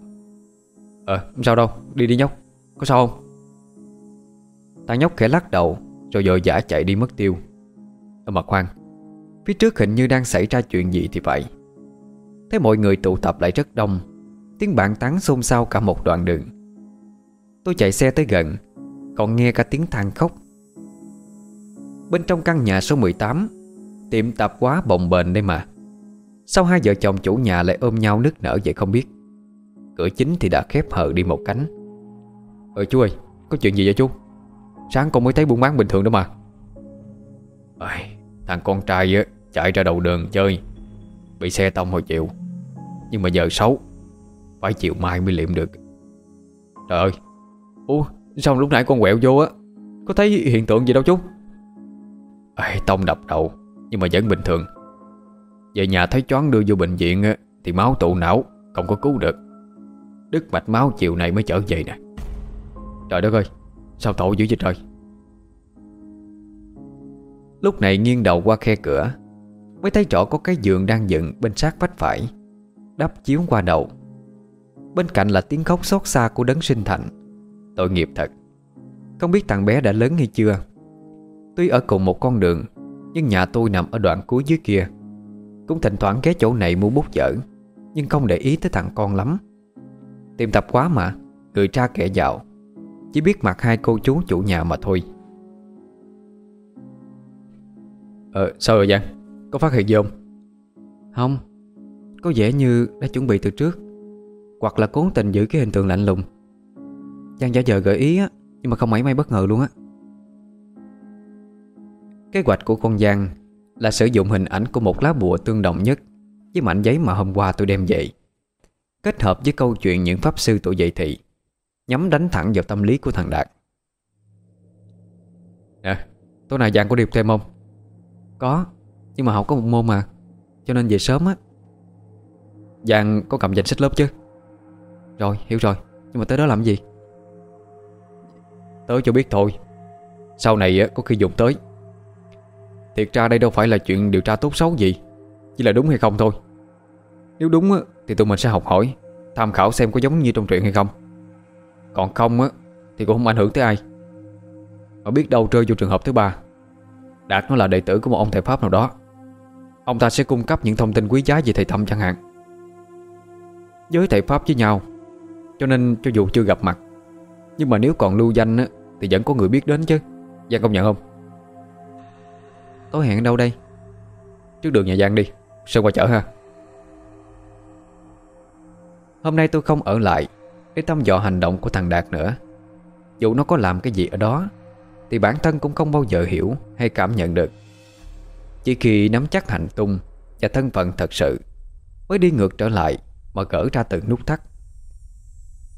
[SPEAKER 1] Ờ không sao đâu Đi đi nhóc. Có sao không? Thằng nhóc khẽ lắc đầu rồi dội giả chạy đi mất tiêu. Ở mà khoan, Phía trước hình như đang xảy ra chuyện gì thì vậy? Thấy mọi người tụ tập lại rất đông, Tiếng bạn tán xôn xao cả một đoạn đường. Tôi chạy xe tới gần, Còn nghe cả tiếng than khóc. Bên trong căn nhà số 18 Tiệm tạp quá bồng bềnh đây mà. Sao hai vợ chồng chủ nhà lại ôm nhau nức nở vậy không biết. Cửa chính thì đã khép hờ đi một cánh. Ờ chú ơi, Có chuyện gì vậy chú? Sáng con mới thấy buôn bán bình thường đó mà.
[SPEAKER 2] À, Thằng con trai á chạy ra đầu đường chơi. Bị xe tông hồi chiều. Nhưng mà giờ xấu Phải chiều mai mới liệm được.
[SPEAKER 3] Trời ơi Ủa sao lúc nãy con quẹo vô á? Có thấy hiện tượng gì đâu chú?
[SPEAKER 2] À, Tông đập đầu Nhưng mà vẫn bình thường. Về nhà thấy choáng đưa vô bệnh viện á, Thì máu tụ não Không có cứu được. Đứt mạch máu chiều này mới trở về nè.
[SPEAKER 3] Trời đất ơi Sao tội dữ vậy trời?
[SPEAKER 1] Lúc này nghiêng đầu qua khe cửa, Mới thấy rõ có cái giường đang dựng bên sát vách phải, Đắp chiếu qua đầu. Bên cạnh là tiếng khóc xót xa của đấng sinh thành. Tội nghiệp thật. Không biết thằng bé đã lớn hay chưa. Tuy ở cùng một con đường, Nhưng nhà tôi nằm ở đoạn cuối dưới kia. Cũng thỉnh thoảng ghé chỗ này mua bút chở Nhưng không để ý tới thằng con lắm. Tìm tập quá mà, Người tra kẻ dạo chỉ biết mặt hai cô chú chủ nhà mà thôi.
[SPEAKER 3] Ờ sao rồi Giang Có phát hiện gì không?
[SPEAKER 1] Không. Có vẻ như đã chuẩn bị từ trước Hoặc là cố tình giữ cái hình tượng lạnh lùng. Giang giả vờ gợi ý á Nhưng mà không mấy may bất ngờ luôn á. Kế hoạch của con Giang Là sử dụng hình ảnh của một lá bùa tương đồng nhất Với mảnh giấy mà hôm qua tôi đem về Kết hợp với câu chuyện những pháp sư tuổi dậy thị Nhắm đánh thẳng vào tâm lý của thằng Đạt.
[SPEAKER 3] Nè, Tối nay Giang có điệp thêm không?
[SPEAKER 1] Có, Nhưng mà học có một môn mà, Cho nên về sớm á.
[SPEAKER 3] Giang có cầm danh sách lớp chứ?
[SPEAKER 1] Rồi, hiểu rồi, Nhưng mà tới đó làm gì?
[SPEAKER 3] Tới cho biết thôi, Sau này có khi dùng tới. Thiệt ra đây đâu phải là chuyện điều tra tốt xấu gì, Chỉ là đúng hay không thôi. Nếu đúng thì tụi mình sẽ học hỏi, Tham khảo xem có giống như trong truyện hay không. Còn không á Thì cũng không ảnh hưởng tới ai. Mà biết đâu rơi vô trường hợp thứ ba Đạt nó là đệ tử của một ông thầy Pháp nào đó Ông ta sẽ cung cấp những thông tin quý giá về thầy thâm chẳng hạn. Với thầy Pháp với nhau Cho nên cho dù chưa gặp mặt Nhưng mà nếu còn lưu danh á, Thì vẫn có người biết đến chứ. Giang công nhận không?
[SPEAKER 1] Tối hẹn đâu đây?
[SPEAKER 3] Trước đường nhà Giang đi Sơn qua chở ha.
[SPEAKER 1] Hôm nay tôi không ở lại để thăm dò hành động của thằng Đạt nữa. Dù nó có làm cái gì ở đó, Thì bản thân cũng không bao giờ hiểu Hay cảm nhận được. Chỉ khi nắm chắc hành tung Và thân phận thật sự, Mới đi ngược trở lại Mà gỡ ra từng nút thắt.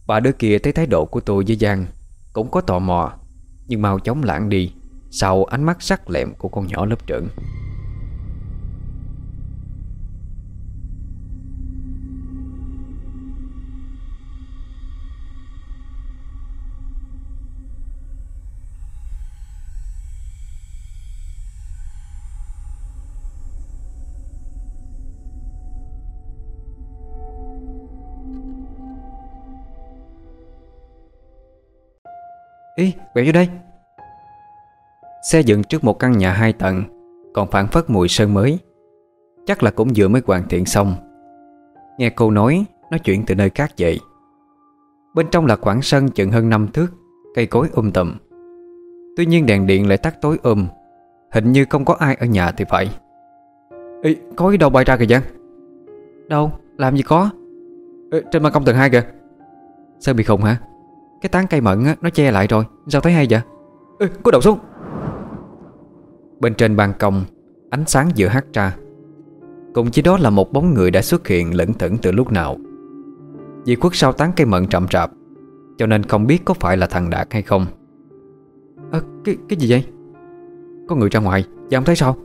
[SPEAKER 1] Bà đứa kia thấy thái độ của tôi với Giang Cũng có tò mò, Nhưng mau chóng lãng đi Sau ánh mắt sắc lẹm của con nhỏ lớp trưởng. Quẹo vô đây. Xe dựng trước một căn nhà hai tầng Còn phản phất mùi sơn mới. Chắc là cũng vừa mới hoàn thiện xong. Nghe cô nói Nó chuyển từ nơi khác vậy Bên trong là khoảng sân chừng hơn năm thước Cây cối um tùm. Tuy nhiên đèn điện lại tắt tối um Hình như không có ai ở nhà thì phải.
[SPEAKER 3] Ê, có cái đâu bay ra kìa Giang.
[SPEAKER 1] Đâu, làm gì có?
[SPEAKER 3] Ê, Trên ban công tầng 2 kìa.
[SPEAKER 1] Sao bị khùng hả? Cái tán cây mận á, nó che lại rồi. Sao thấy hay vậy?
[SPEAKER 3] Ê, có đầu xuống.
[SPEAKER 1] Bên trên ban công Ánh sáng giữa hắt ra. Cùng chỉ đó là một bóng người đã xuất hiện lẫn thẫn từ lúc nào. Vì khuất sau tán cây mận chậm rạp Cho nên không biết có phải là thằng Đạt hay không.
[SPEAKER 3] À, cái, cái gì vậy? Có người ra ngoài Dạ không thấy sao?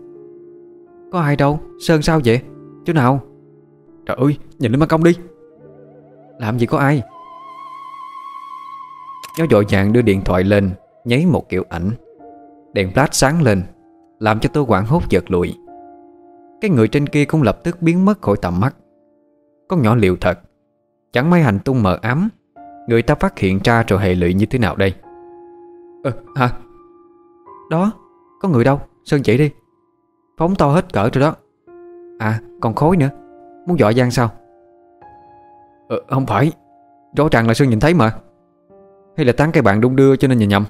[SPEAKER 1] Có ai đâu Sơn sao vậy? Chỗ nào?
[SPEAKER 3] Trời ơi nhìn lên ban công đi.
[SPEAKER 1] Làm gì có ai? Nó dội vàng đưa điện thoại lên, Nháy một kiểu ảnh. Đèn flash sáng lên, Làm cho tôi quảng hốt giật lùi. Cái người trên kia cũng lập tức biến mất khỏi tầm mắt. Con nhỏ liệu thật, Chẳng may hành tung mờ ám, Người ta phát hiện ra rồi hệ lụy như thế nào đây?
[SPEAKER 3] Ờ hả?
[SPEAKER 1] Đó, Có người đâu, Sơn chỉ đi. Phóng to hết cỡ rồi đó. À còn khối nữa, Muốn dọa gian sao?
[SPEAKER 3] Ờ không phải, Rõ ràng là Sơn nhìn thấy mà. Hay là tán cây bạn đung đưa cho nên nhìn nhầm?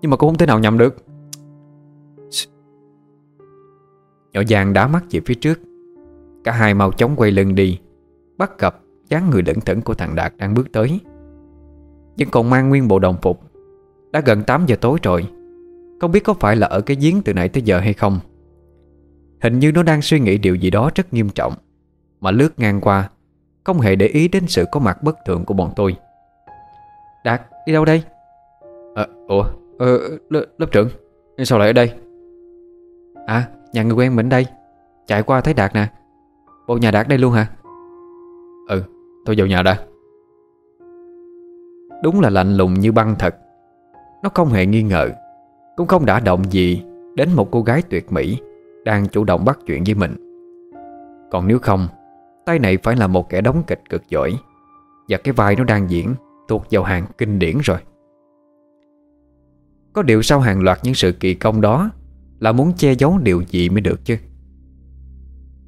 [SPEAKER 3] Nhưng mà cũng không thể nào nhầm được.
[SPEAKER 1] Nhỏ Giang đá mắt về phía trước. Cả hai mau chóng quay lưng đi, Bắt gặp dáng người lẩn thững của thằng Đạt đang bước tới. Nhưng còn mang nguyên bộ đồng phục. Đã gần 8 giờ tối rồi. Không biết có phải là ở cái giếng từ nãy tới giờ hay không. Hình như nó đang suy nghĩ điều gì đó rất nghiêm trọng, Mà lướt ngang qua, Không hề để ý đến sự có mặt bất thường của bọn tôi. Đạt, đi đâu đây?
[SPEAKER 3] À, ủa, ờ, lớp, lớp trưởng Sao lại ở đây?
[SPEAKER 1] À, nhà người quen mình đây. Chạy qua thấy Đạt nè. Bộ nhà Đạt đây luôn hả?
[SPEAKER 3] Ừ, tôi vào nhà đã
[SPEAKER 1] Đúng là lạnh lùng như băng thật. Nó không hề nghi ngờ Cũng không đã động gì Đến một cô gái tuyệt mỹ Đang chủ động bắt chuyện với mình. Còn nếu không Tay này phải là một kẻ đóng kịch cực giỏi Và cái vai nó đang diễn Thuộc vào hàng kinh điển rồi. Có điều sau hàng loạt những sự kỳ công đó Là muốn che giấu điều gì mới được chứ?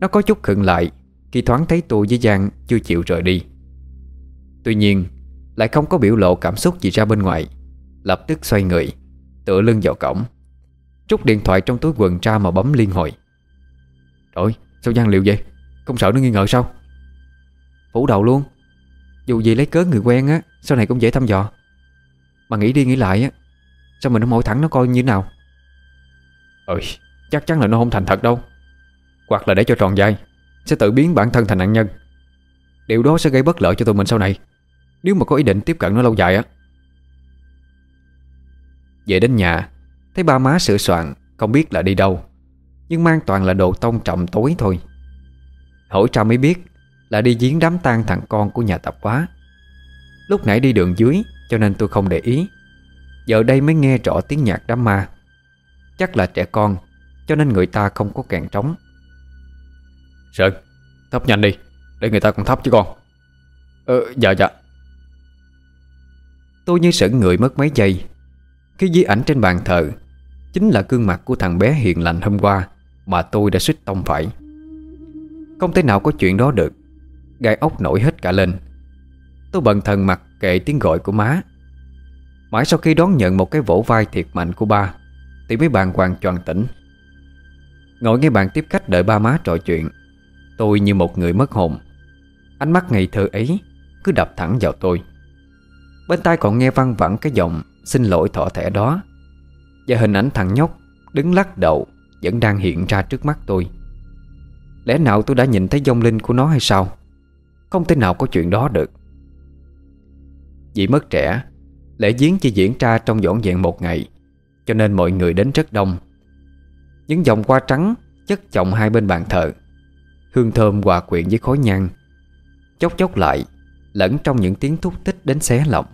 [SPEAKER 1] Nó có chút khựng lại Khi thoáng thấy tôi với Giang chưa chịu rời đi. Tuy nhiên, Lại không có biểu lộ cảm xúc gì ra bên ngoài, Lập tức xoay người, Tựa lưng vào cổng Trúc điện thoại trong túi quần ra mà bấm liên hồi.
[SPEAKER 3] Trời sao Giang liệu vậy? Không sợ nó nghi ngờ sao?
[SPEAKER 1] Phủ đầu luôn. Dù gì lấy cớ người quen á Sau này cũng dễ thăm dò. Mà nghĩ đi nghĩ lại á Sao mình không hỏi thẳng nó coi như thế nào?
[SPEAKER 3] Ừ chắc chắn là nó không thành thật đâu. Hoặc là để cho tròn vai Sẽ tự biến bản thân thành nạn nhân. Điều đó sẽ gây bất lợi cho tụi mình sau này Nếu mà có ý định tiếp cận nó lâu dài á.
[SPEAKER 1] Về đến nhà Thấy ba má sửa soạn Không biết là đi đâu Nhưng mang toàn là đồ tông trọng tối thôi. Hỏi ra mới biết Là đi giếng đám tang thằng con của nhà tập quá Lúc nãy đi đường dưới Cho nên tôi không để ý. Giờ đây mới nghe rõ tiếng nhạc đám ma. Chắc là trẻ con Cho nên người ta không có kèn trống.
[SPEAKER 3] Sơn Thắp nhanh đi Để người ta còn thắp chứ con. Ờ dạ dạ.
[SPEAKER 1] Tôi như sững người mất mấy giây. Khi di ảnh trên bàn thờ Chính là gương mặt của thằng bé hiền lành hôm qua Mà tôi đã suýt tông phải. Không thể nào có chuyện đó được Gai ốc nổi hết cả lên. Tôi bần thần mặt kệ tiếng gọi của má. Mãi sau khi đón nhận một cái vỗ vai thiệt mạnh của ba, Thì mới bàn hoàng tròn tỉnh. Ngồi nghe bàn tiếp khách đợi ba má trò chuyện, Tôi như một người mất hồn. Ánh mắt ngày thơ ấy Cứ đập thẳng vào tôi. Bên tai còn nghe văng vẳng cái giọng Xin lỗi thọ thẻ đó, Và hình ảnh thằng nhóc Đứng lắc đầu Vẫn đang hiện ra trước mắt tôi. Lẽ nào tôi đã nhìn thấy dông linh của nó hay sao? Không thể nào có chuyện đó được. Vì mất trẻ, Lễ giếng chỉ diễn ra trong dọn dẹn một ngày, Cho nên mọi người đến rất đông. Những dòng hoa trắng Chất chồng hai bên bàn thờ, Hương thơm hòa quyện với khói nhang, Chốc chốc lại Lẫn trong những tiếng thúc tích đến xé lòng.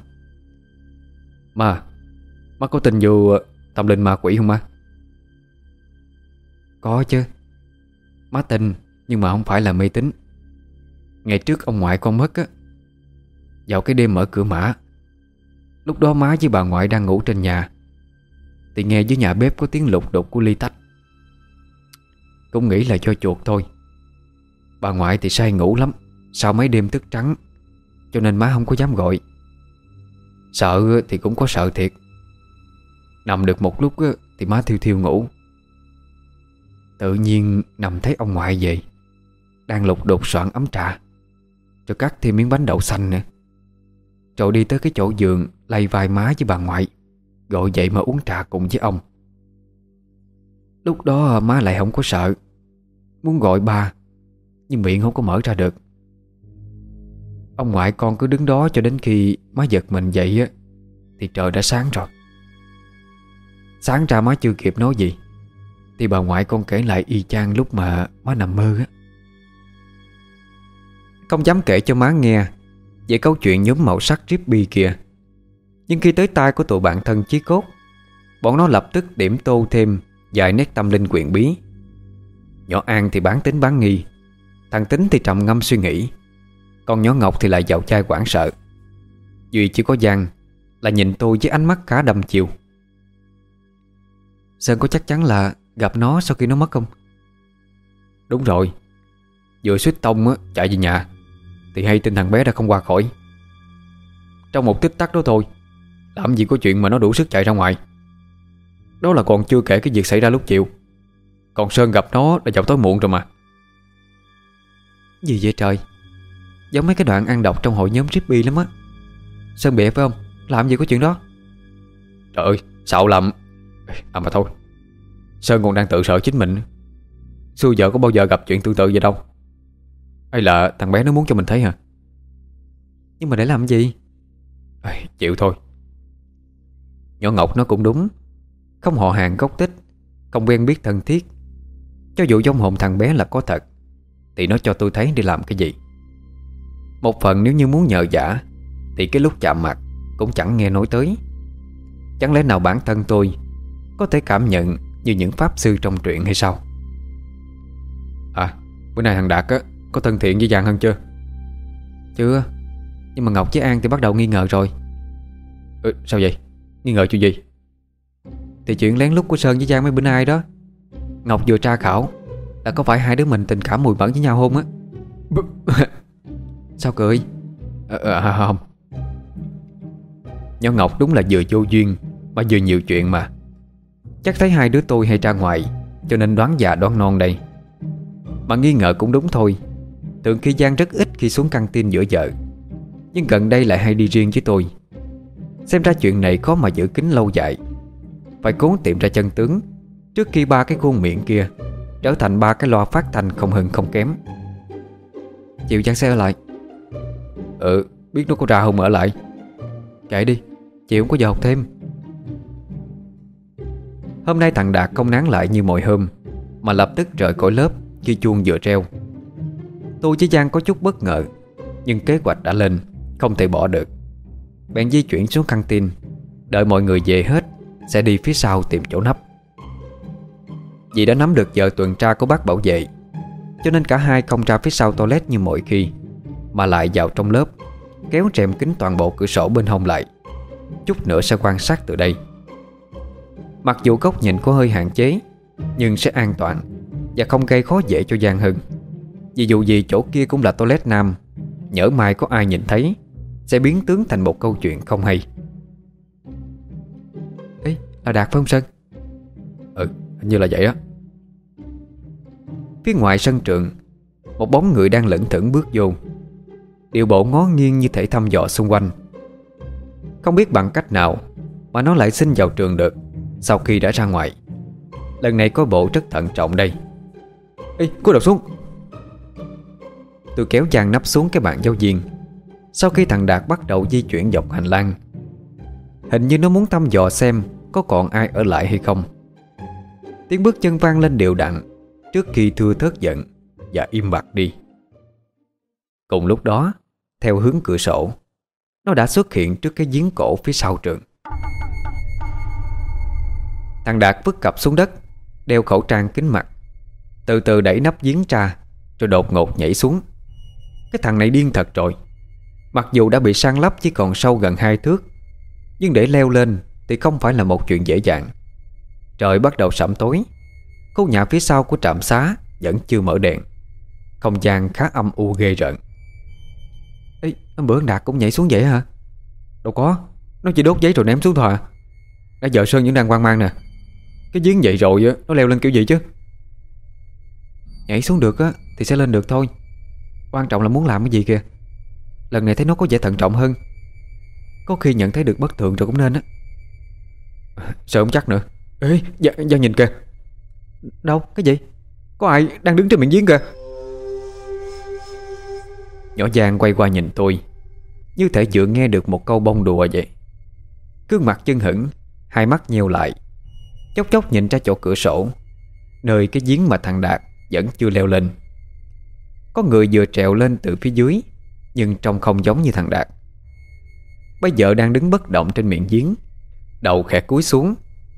[SPEAKER 3] Ma Má có tình vô tâm linh ma quỷ không má
[SPEAKER 1] Có chứ. Má tin, nhưng mà không phải là mê tín. Ngày trước ông ngoại con mất á. Vào cái đêm mở cửa mã, Lúc đó má với bà ngoại đang ngủ trên nhà, Thì nghe dưới nhà bếp có tiếng lục đục của ly tách. Cũng nghĩ là cho chuột thôi. Bà ngoại thì say ngủ lắm, Sau mấy đêm thức trắng, Cho nên má không có dám gọi. Sợ thì cũng có sợ thiệt. Nằm được một lúc thì má thiêu thiêu ngủ. Tự nhiên nằm thấy ông ngoại về, Đang lục đục soạn ấm trà. Cho cắt thêm miếng bánh đậu xanh nữa. Rồi đi tới cái chỗ giường, Lay vai má với bà ngoại, Gọi dậy mà uống trà cùng với ông. Lúc đó à, má lại không có sợ, Muốn gọi ba, Nhưng miệng không có mở ra được. Ông ngoại con cứ đứng đó cho đến khi má giật mình dậy á, Thì trời đã sáng rồi. Sáng ra má chưa kịp nói gì, Thì bà ngoại con kể lại y chang lúc mà má nằm mơ á. Không dám kể cho má nghe Về câu chuyện nhóm màu sắc Rippy kia. Nhưng khi tới tai của tụi bạn thân chí cốt Bọn nó lập tức điểm tô thêm Vài nét tâm linh quyện bí. Nhỏ An thì bán tính bán nghi Thằng Tính thì trầm ngâm suy nghĩ Còn nhỏ Ngọc thì lại dạo chai quảng sợ. Duy chỉ có Giang Là nhìn tôi với ánh mắt khá đâm chiều. Sơn có chắc chắn là gặp nó sau khi nó mất không?
[SPEAKER 2] Đúng rồi Vừa suýt tông á, chạy về nhà. Thì hay tin thằng bé đã không qua khỏi. Trong một tích tắc đó thôi, Làm gì có chuyện mà nó đủ sức chạy ra ngoài. Đó là còn chưa kể cái việc xảy ra lúc chiều. Còn Sơn gặp nó đã dọc tối muộn rồi mà.
[SPEAKER 1] Gì vậy trời? Giống mấy cái đoạn ăn độc trong hội nhóm Rippy lắm á. Sơn bịa phải không? Làm gì có chuyện đó?
[SPEAKER 2] Trời ơi, xạo lầm À mà thôi. Sơn còn đang tự sợ chính mình. Xưa giờ có bao giờ gặp chuyện tương tự vậy đâu. Hay là thằng bé nó muốn cho mình thấy hả?
[SPEAKER 1] Nhưng mà để làm gì?
[SPEAKER 2] À, Chịu thôi.
[SPEAKER 1] Nhỏ Ngọc nó cũng đúng. Không họ hàng gốc tích Không quen biết thân thiết. Cho dù trong hồn thằng bé là có thật Thì nó cho tôi thấy đi làm cái gì. Một phần nếu như muốn nhờ giả Thì cái lúc chạm mặt Cũng chẳng nghe nói tới. Chẳng lẽ nào bản thân tôi Có thể cảm nhận như những pháp sư trong truyện hay sao?
[SPEAKER 2] À Bữa nay thằng Đạt á Có thân thiện với Giang hơn chưa?
[SPEAKER 1] Chưa. Nhưng mà Ngọc với An thì bắt đầu nghi ngờ rồi.
[SPEAKER 2] Ừ, Sao vậy? Nghi ngờ chuyện gì?
[SPEAKER 1] Thì chuyện lén lút của Sơn với Giang mấy bữa nay đó. Ngọc vừa tra khảo Là có phải hai đứa mình tình cảm mùi mẫn với nhau không á? *laughs* Sao cười?
[SPEAKER 2] À, à, Không. Nhỏ Ngọc đúng là vừa vô duyên Mà vừa nhiều chuyện mà.
[SPEAKER 1] Chắc thấy hai đứa tôi hay ra ngoài Cho nên đoán già đoán non đây. Mà nghi ngờ cũng đúng thôi Thường khi Giang rất ít khi xuống căng tin giữa vợ. Nhưng gần đây lại hay đi riêng với tôi. Xem ra chuyện này khó mà giữ kín lâu dài. Phải cố tìm ra chân tướng Trước khi ba cái khuôn miệng kia Trở thành ba cái loa phát thanh không hừng không kém. Chịu Giang xe ở lại.
[SPEAKER 2] Ừ Biết nó có ra không ở lại.
[SPEAKER 1] Kệ đi Chị không có giờ học thêm. Hôm nay thằng Đạt không nán lại như mọi hôm, Mà lập tức rời khỏi lớp Khi chuông vừa treo. Tôi với Giang có chút bất ngờ, Nhưng kế hoạch đã lên, Không thể bỏ được. Bèn di chuyển xuống căng tin, Đợi mọi người về hết, Sẽ đi phía sau tìm chỗ nấp. Vì đã nắm được giờ tuần tra của bác bảo vệ, Cho nên cả hai không ra phía sau toilet như mọi khi, Mà lại vào trong lớp, Kéo rèm kính toàn bộ cửa sổ bên hông lại. Chút nữa sẽ quan sát từ đây. Mặc dù góc nhìn có hơi hạn chế, Nhưng sẽ an toàn Và không gây khó dễ cho Giang Hưng. Vì dù gì chỗ kia cũng là toilet nam Nhỡ mai có ai nhìn thấy Sẽ biến tướng thành một câu chuyện không hay. Ê, là Đạt phải không Sơn?
[SPEAKER 2] Ừ, hình như là vậy á.
[SPEAKER 1] Phía ngoài sân trường Một bóng người đang lẩn thẩn bước vô. Điều bộ ngó nghiêng như thể thăm dò xung quanh. Không biết bằng cách nào Mà nó lại xin vào trường được Sau khi đã ra ngoài. Lần này có bộ rất thận trọng đây.
[SPEAKER 2] Ê, cô đọc xuống.
[SPEAKER 1] Tôi kéo chàng nắp xuống cái bàn giao viên Sau khi thằng Đạt bắt đầu di chuyển dọc hành lang, Hình như nó muốn thăm dò xem Có còn ai ở lại hay không. Tiếng bước chân vang lên đều đặn Trước khi thưa thớt giận Và im bặt đi. Cùng lúc đó, Theo hướng cửa sổ, Nó đã xuất hiện trước cái giếng cổ phía sau trường. Thằng Đạt vứt cặp xuống đất, Đeo khẩu trang kính mặt, Từ từ đẩy nắp giếng ra, Rồi đột ngột nhảy xuống. Cái thằng này điên thật rồi. Mặc dù đã bị sang lấp chỉ còn sâu gần hai thước Nhưng để leo lên Thì không phải là một chuyện dễ dàng. Trời bắt đầu sẩm tối Khu nhà phía sau của trạm xá Vẫn chưa mở đèn. Không gian khá âm u ghê rợn. Ê, bữa Đạt cũng nhảy xuống vậy hả?
[SPEAKER 2] Đâu có Nó chỉ đốt giấy rồi ném xuống thôi à. Nãy Sơn vẫn đang quan mang nè. Cái giếng vậy rồi á Nó leo lên kiểu gì chứ?
[SPEAKER 1] Nhảy xuống được á Thì sẽ lên được thôi. Quan trọng là muốn làm cái gì kìa. Lần này thấy nó có vẻ thận trọng hơn. Có khi nhận thấy được bất thường rồi cũng nên á.
[SPEAKER 2] Sợ không chắc nữa. Ê, Giang, Giang nhìn kìa.
[SPEAKER 1] Đâu, cái gì?
[SPEAKER 2] Có ai đang đứng trên miệng giếng kìa?
[SPEAKER 1] Nhỏ Giang quay qua nhìn tôi Như thể vừa nghe được một câu bông đùa vậy. Cương mặt chân hững Hai mắt nheo lại Chốc chốc nhìn ra chỗ cửa sổ Nơi cái giếng mà thằng Đạt Vẫn chưa leo lên. Có người vừa trèo lên từ phía dưới Nhưng trông không giống như thằng Đạt. Bây giờ đang đứng bất động trên miệng giếng Đầu khẽ cúi xuống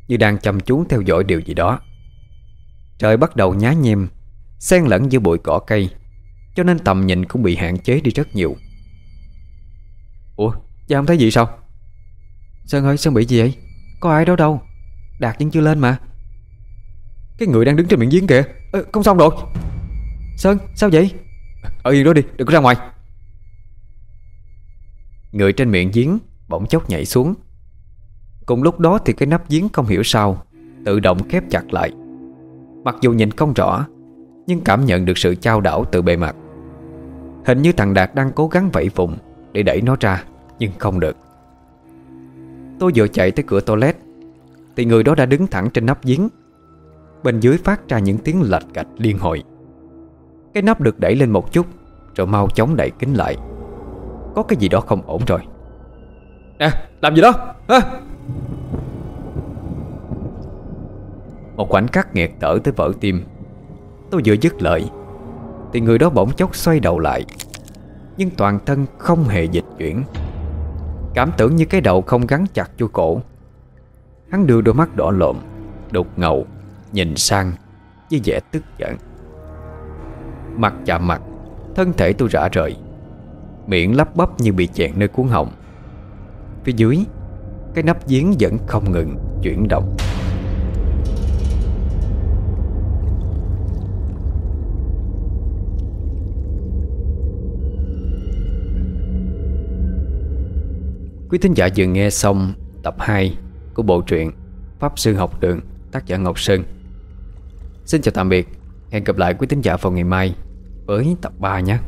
[SPEAKER 1] Như đang chăm chú theo dõi điều gì đó. Trời bắt đầu nhá nhem Xen lẫn giữa bụi cỏ cây Cho nên tầm nhìn cũng bị hạn chế đi rất nhiều. Ủa, cha không thấy gì sao? Sơn ơi, Sơn bị gì vậy? Có ai đó đâu? Đạt vẫn chưa lên mà. Cái người đang đứng trên miệng giếng kìa. À, Không xong rồi. Sơn, sao vậy? Ở yên đó đi, đừng có ra ngoài. Người trên miệng giếng bỗng chốc nhảy xuống. Cùng lúc đó thì cái nắp giếng không hiểu sao Tự động khép chặt lại. Mặc dù nhìn không rõ Nhưng cảm nhận được sự trao đảo từ bề mặt. Hình như thằng Đạt đang cố gắng vẫy vùng Để đẩy nó ra Nhưng không được. Tôi vừa chạy tới cửa toilet Thì người đó đã đứng thẳng trên nắp giếng. Bên dưới phát ra những tiếng lạch cạch liên hồi. Cái nắp được đẩy lên một chút rồi mau chóng đẩy kính lại. Có cái gì đó không ổn rồi. Nè làm gì đó? À? Một khoảnh khắc nghẹt thở tới vỡ tim. Tôi vừa dứt lời Thì người đó bỗng chốc xoay đầu lại. Nhưng toàn thân không hề dịch chuyển. Cảm tưởng như cái đầu không gắn chặt vô cổ. Hắn đưa đôi mắt đỏ lộm Đục ngầu Nhìn sang Với vẻ tức giận. Mặt chạm mặt Thân thể tôi rã rời. Miệng lắp bắp như bị chẹn nơi cuốn họng. Phía dưới, Cái nắp giếng vẫn không ngừng chuyển động. Quý thính giả vừa nghe xong tập 2 của bộ truyện Pháp Sư Học Đường, tác giả Ngọc Sơn. Xin chào tạm biệt. Hẹn gặp lại quý thính giả vào ngày mai với tập 3 nhé.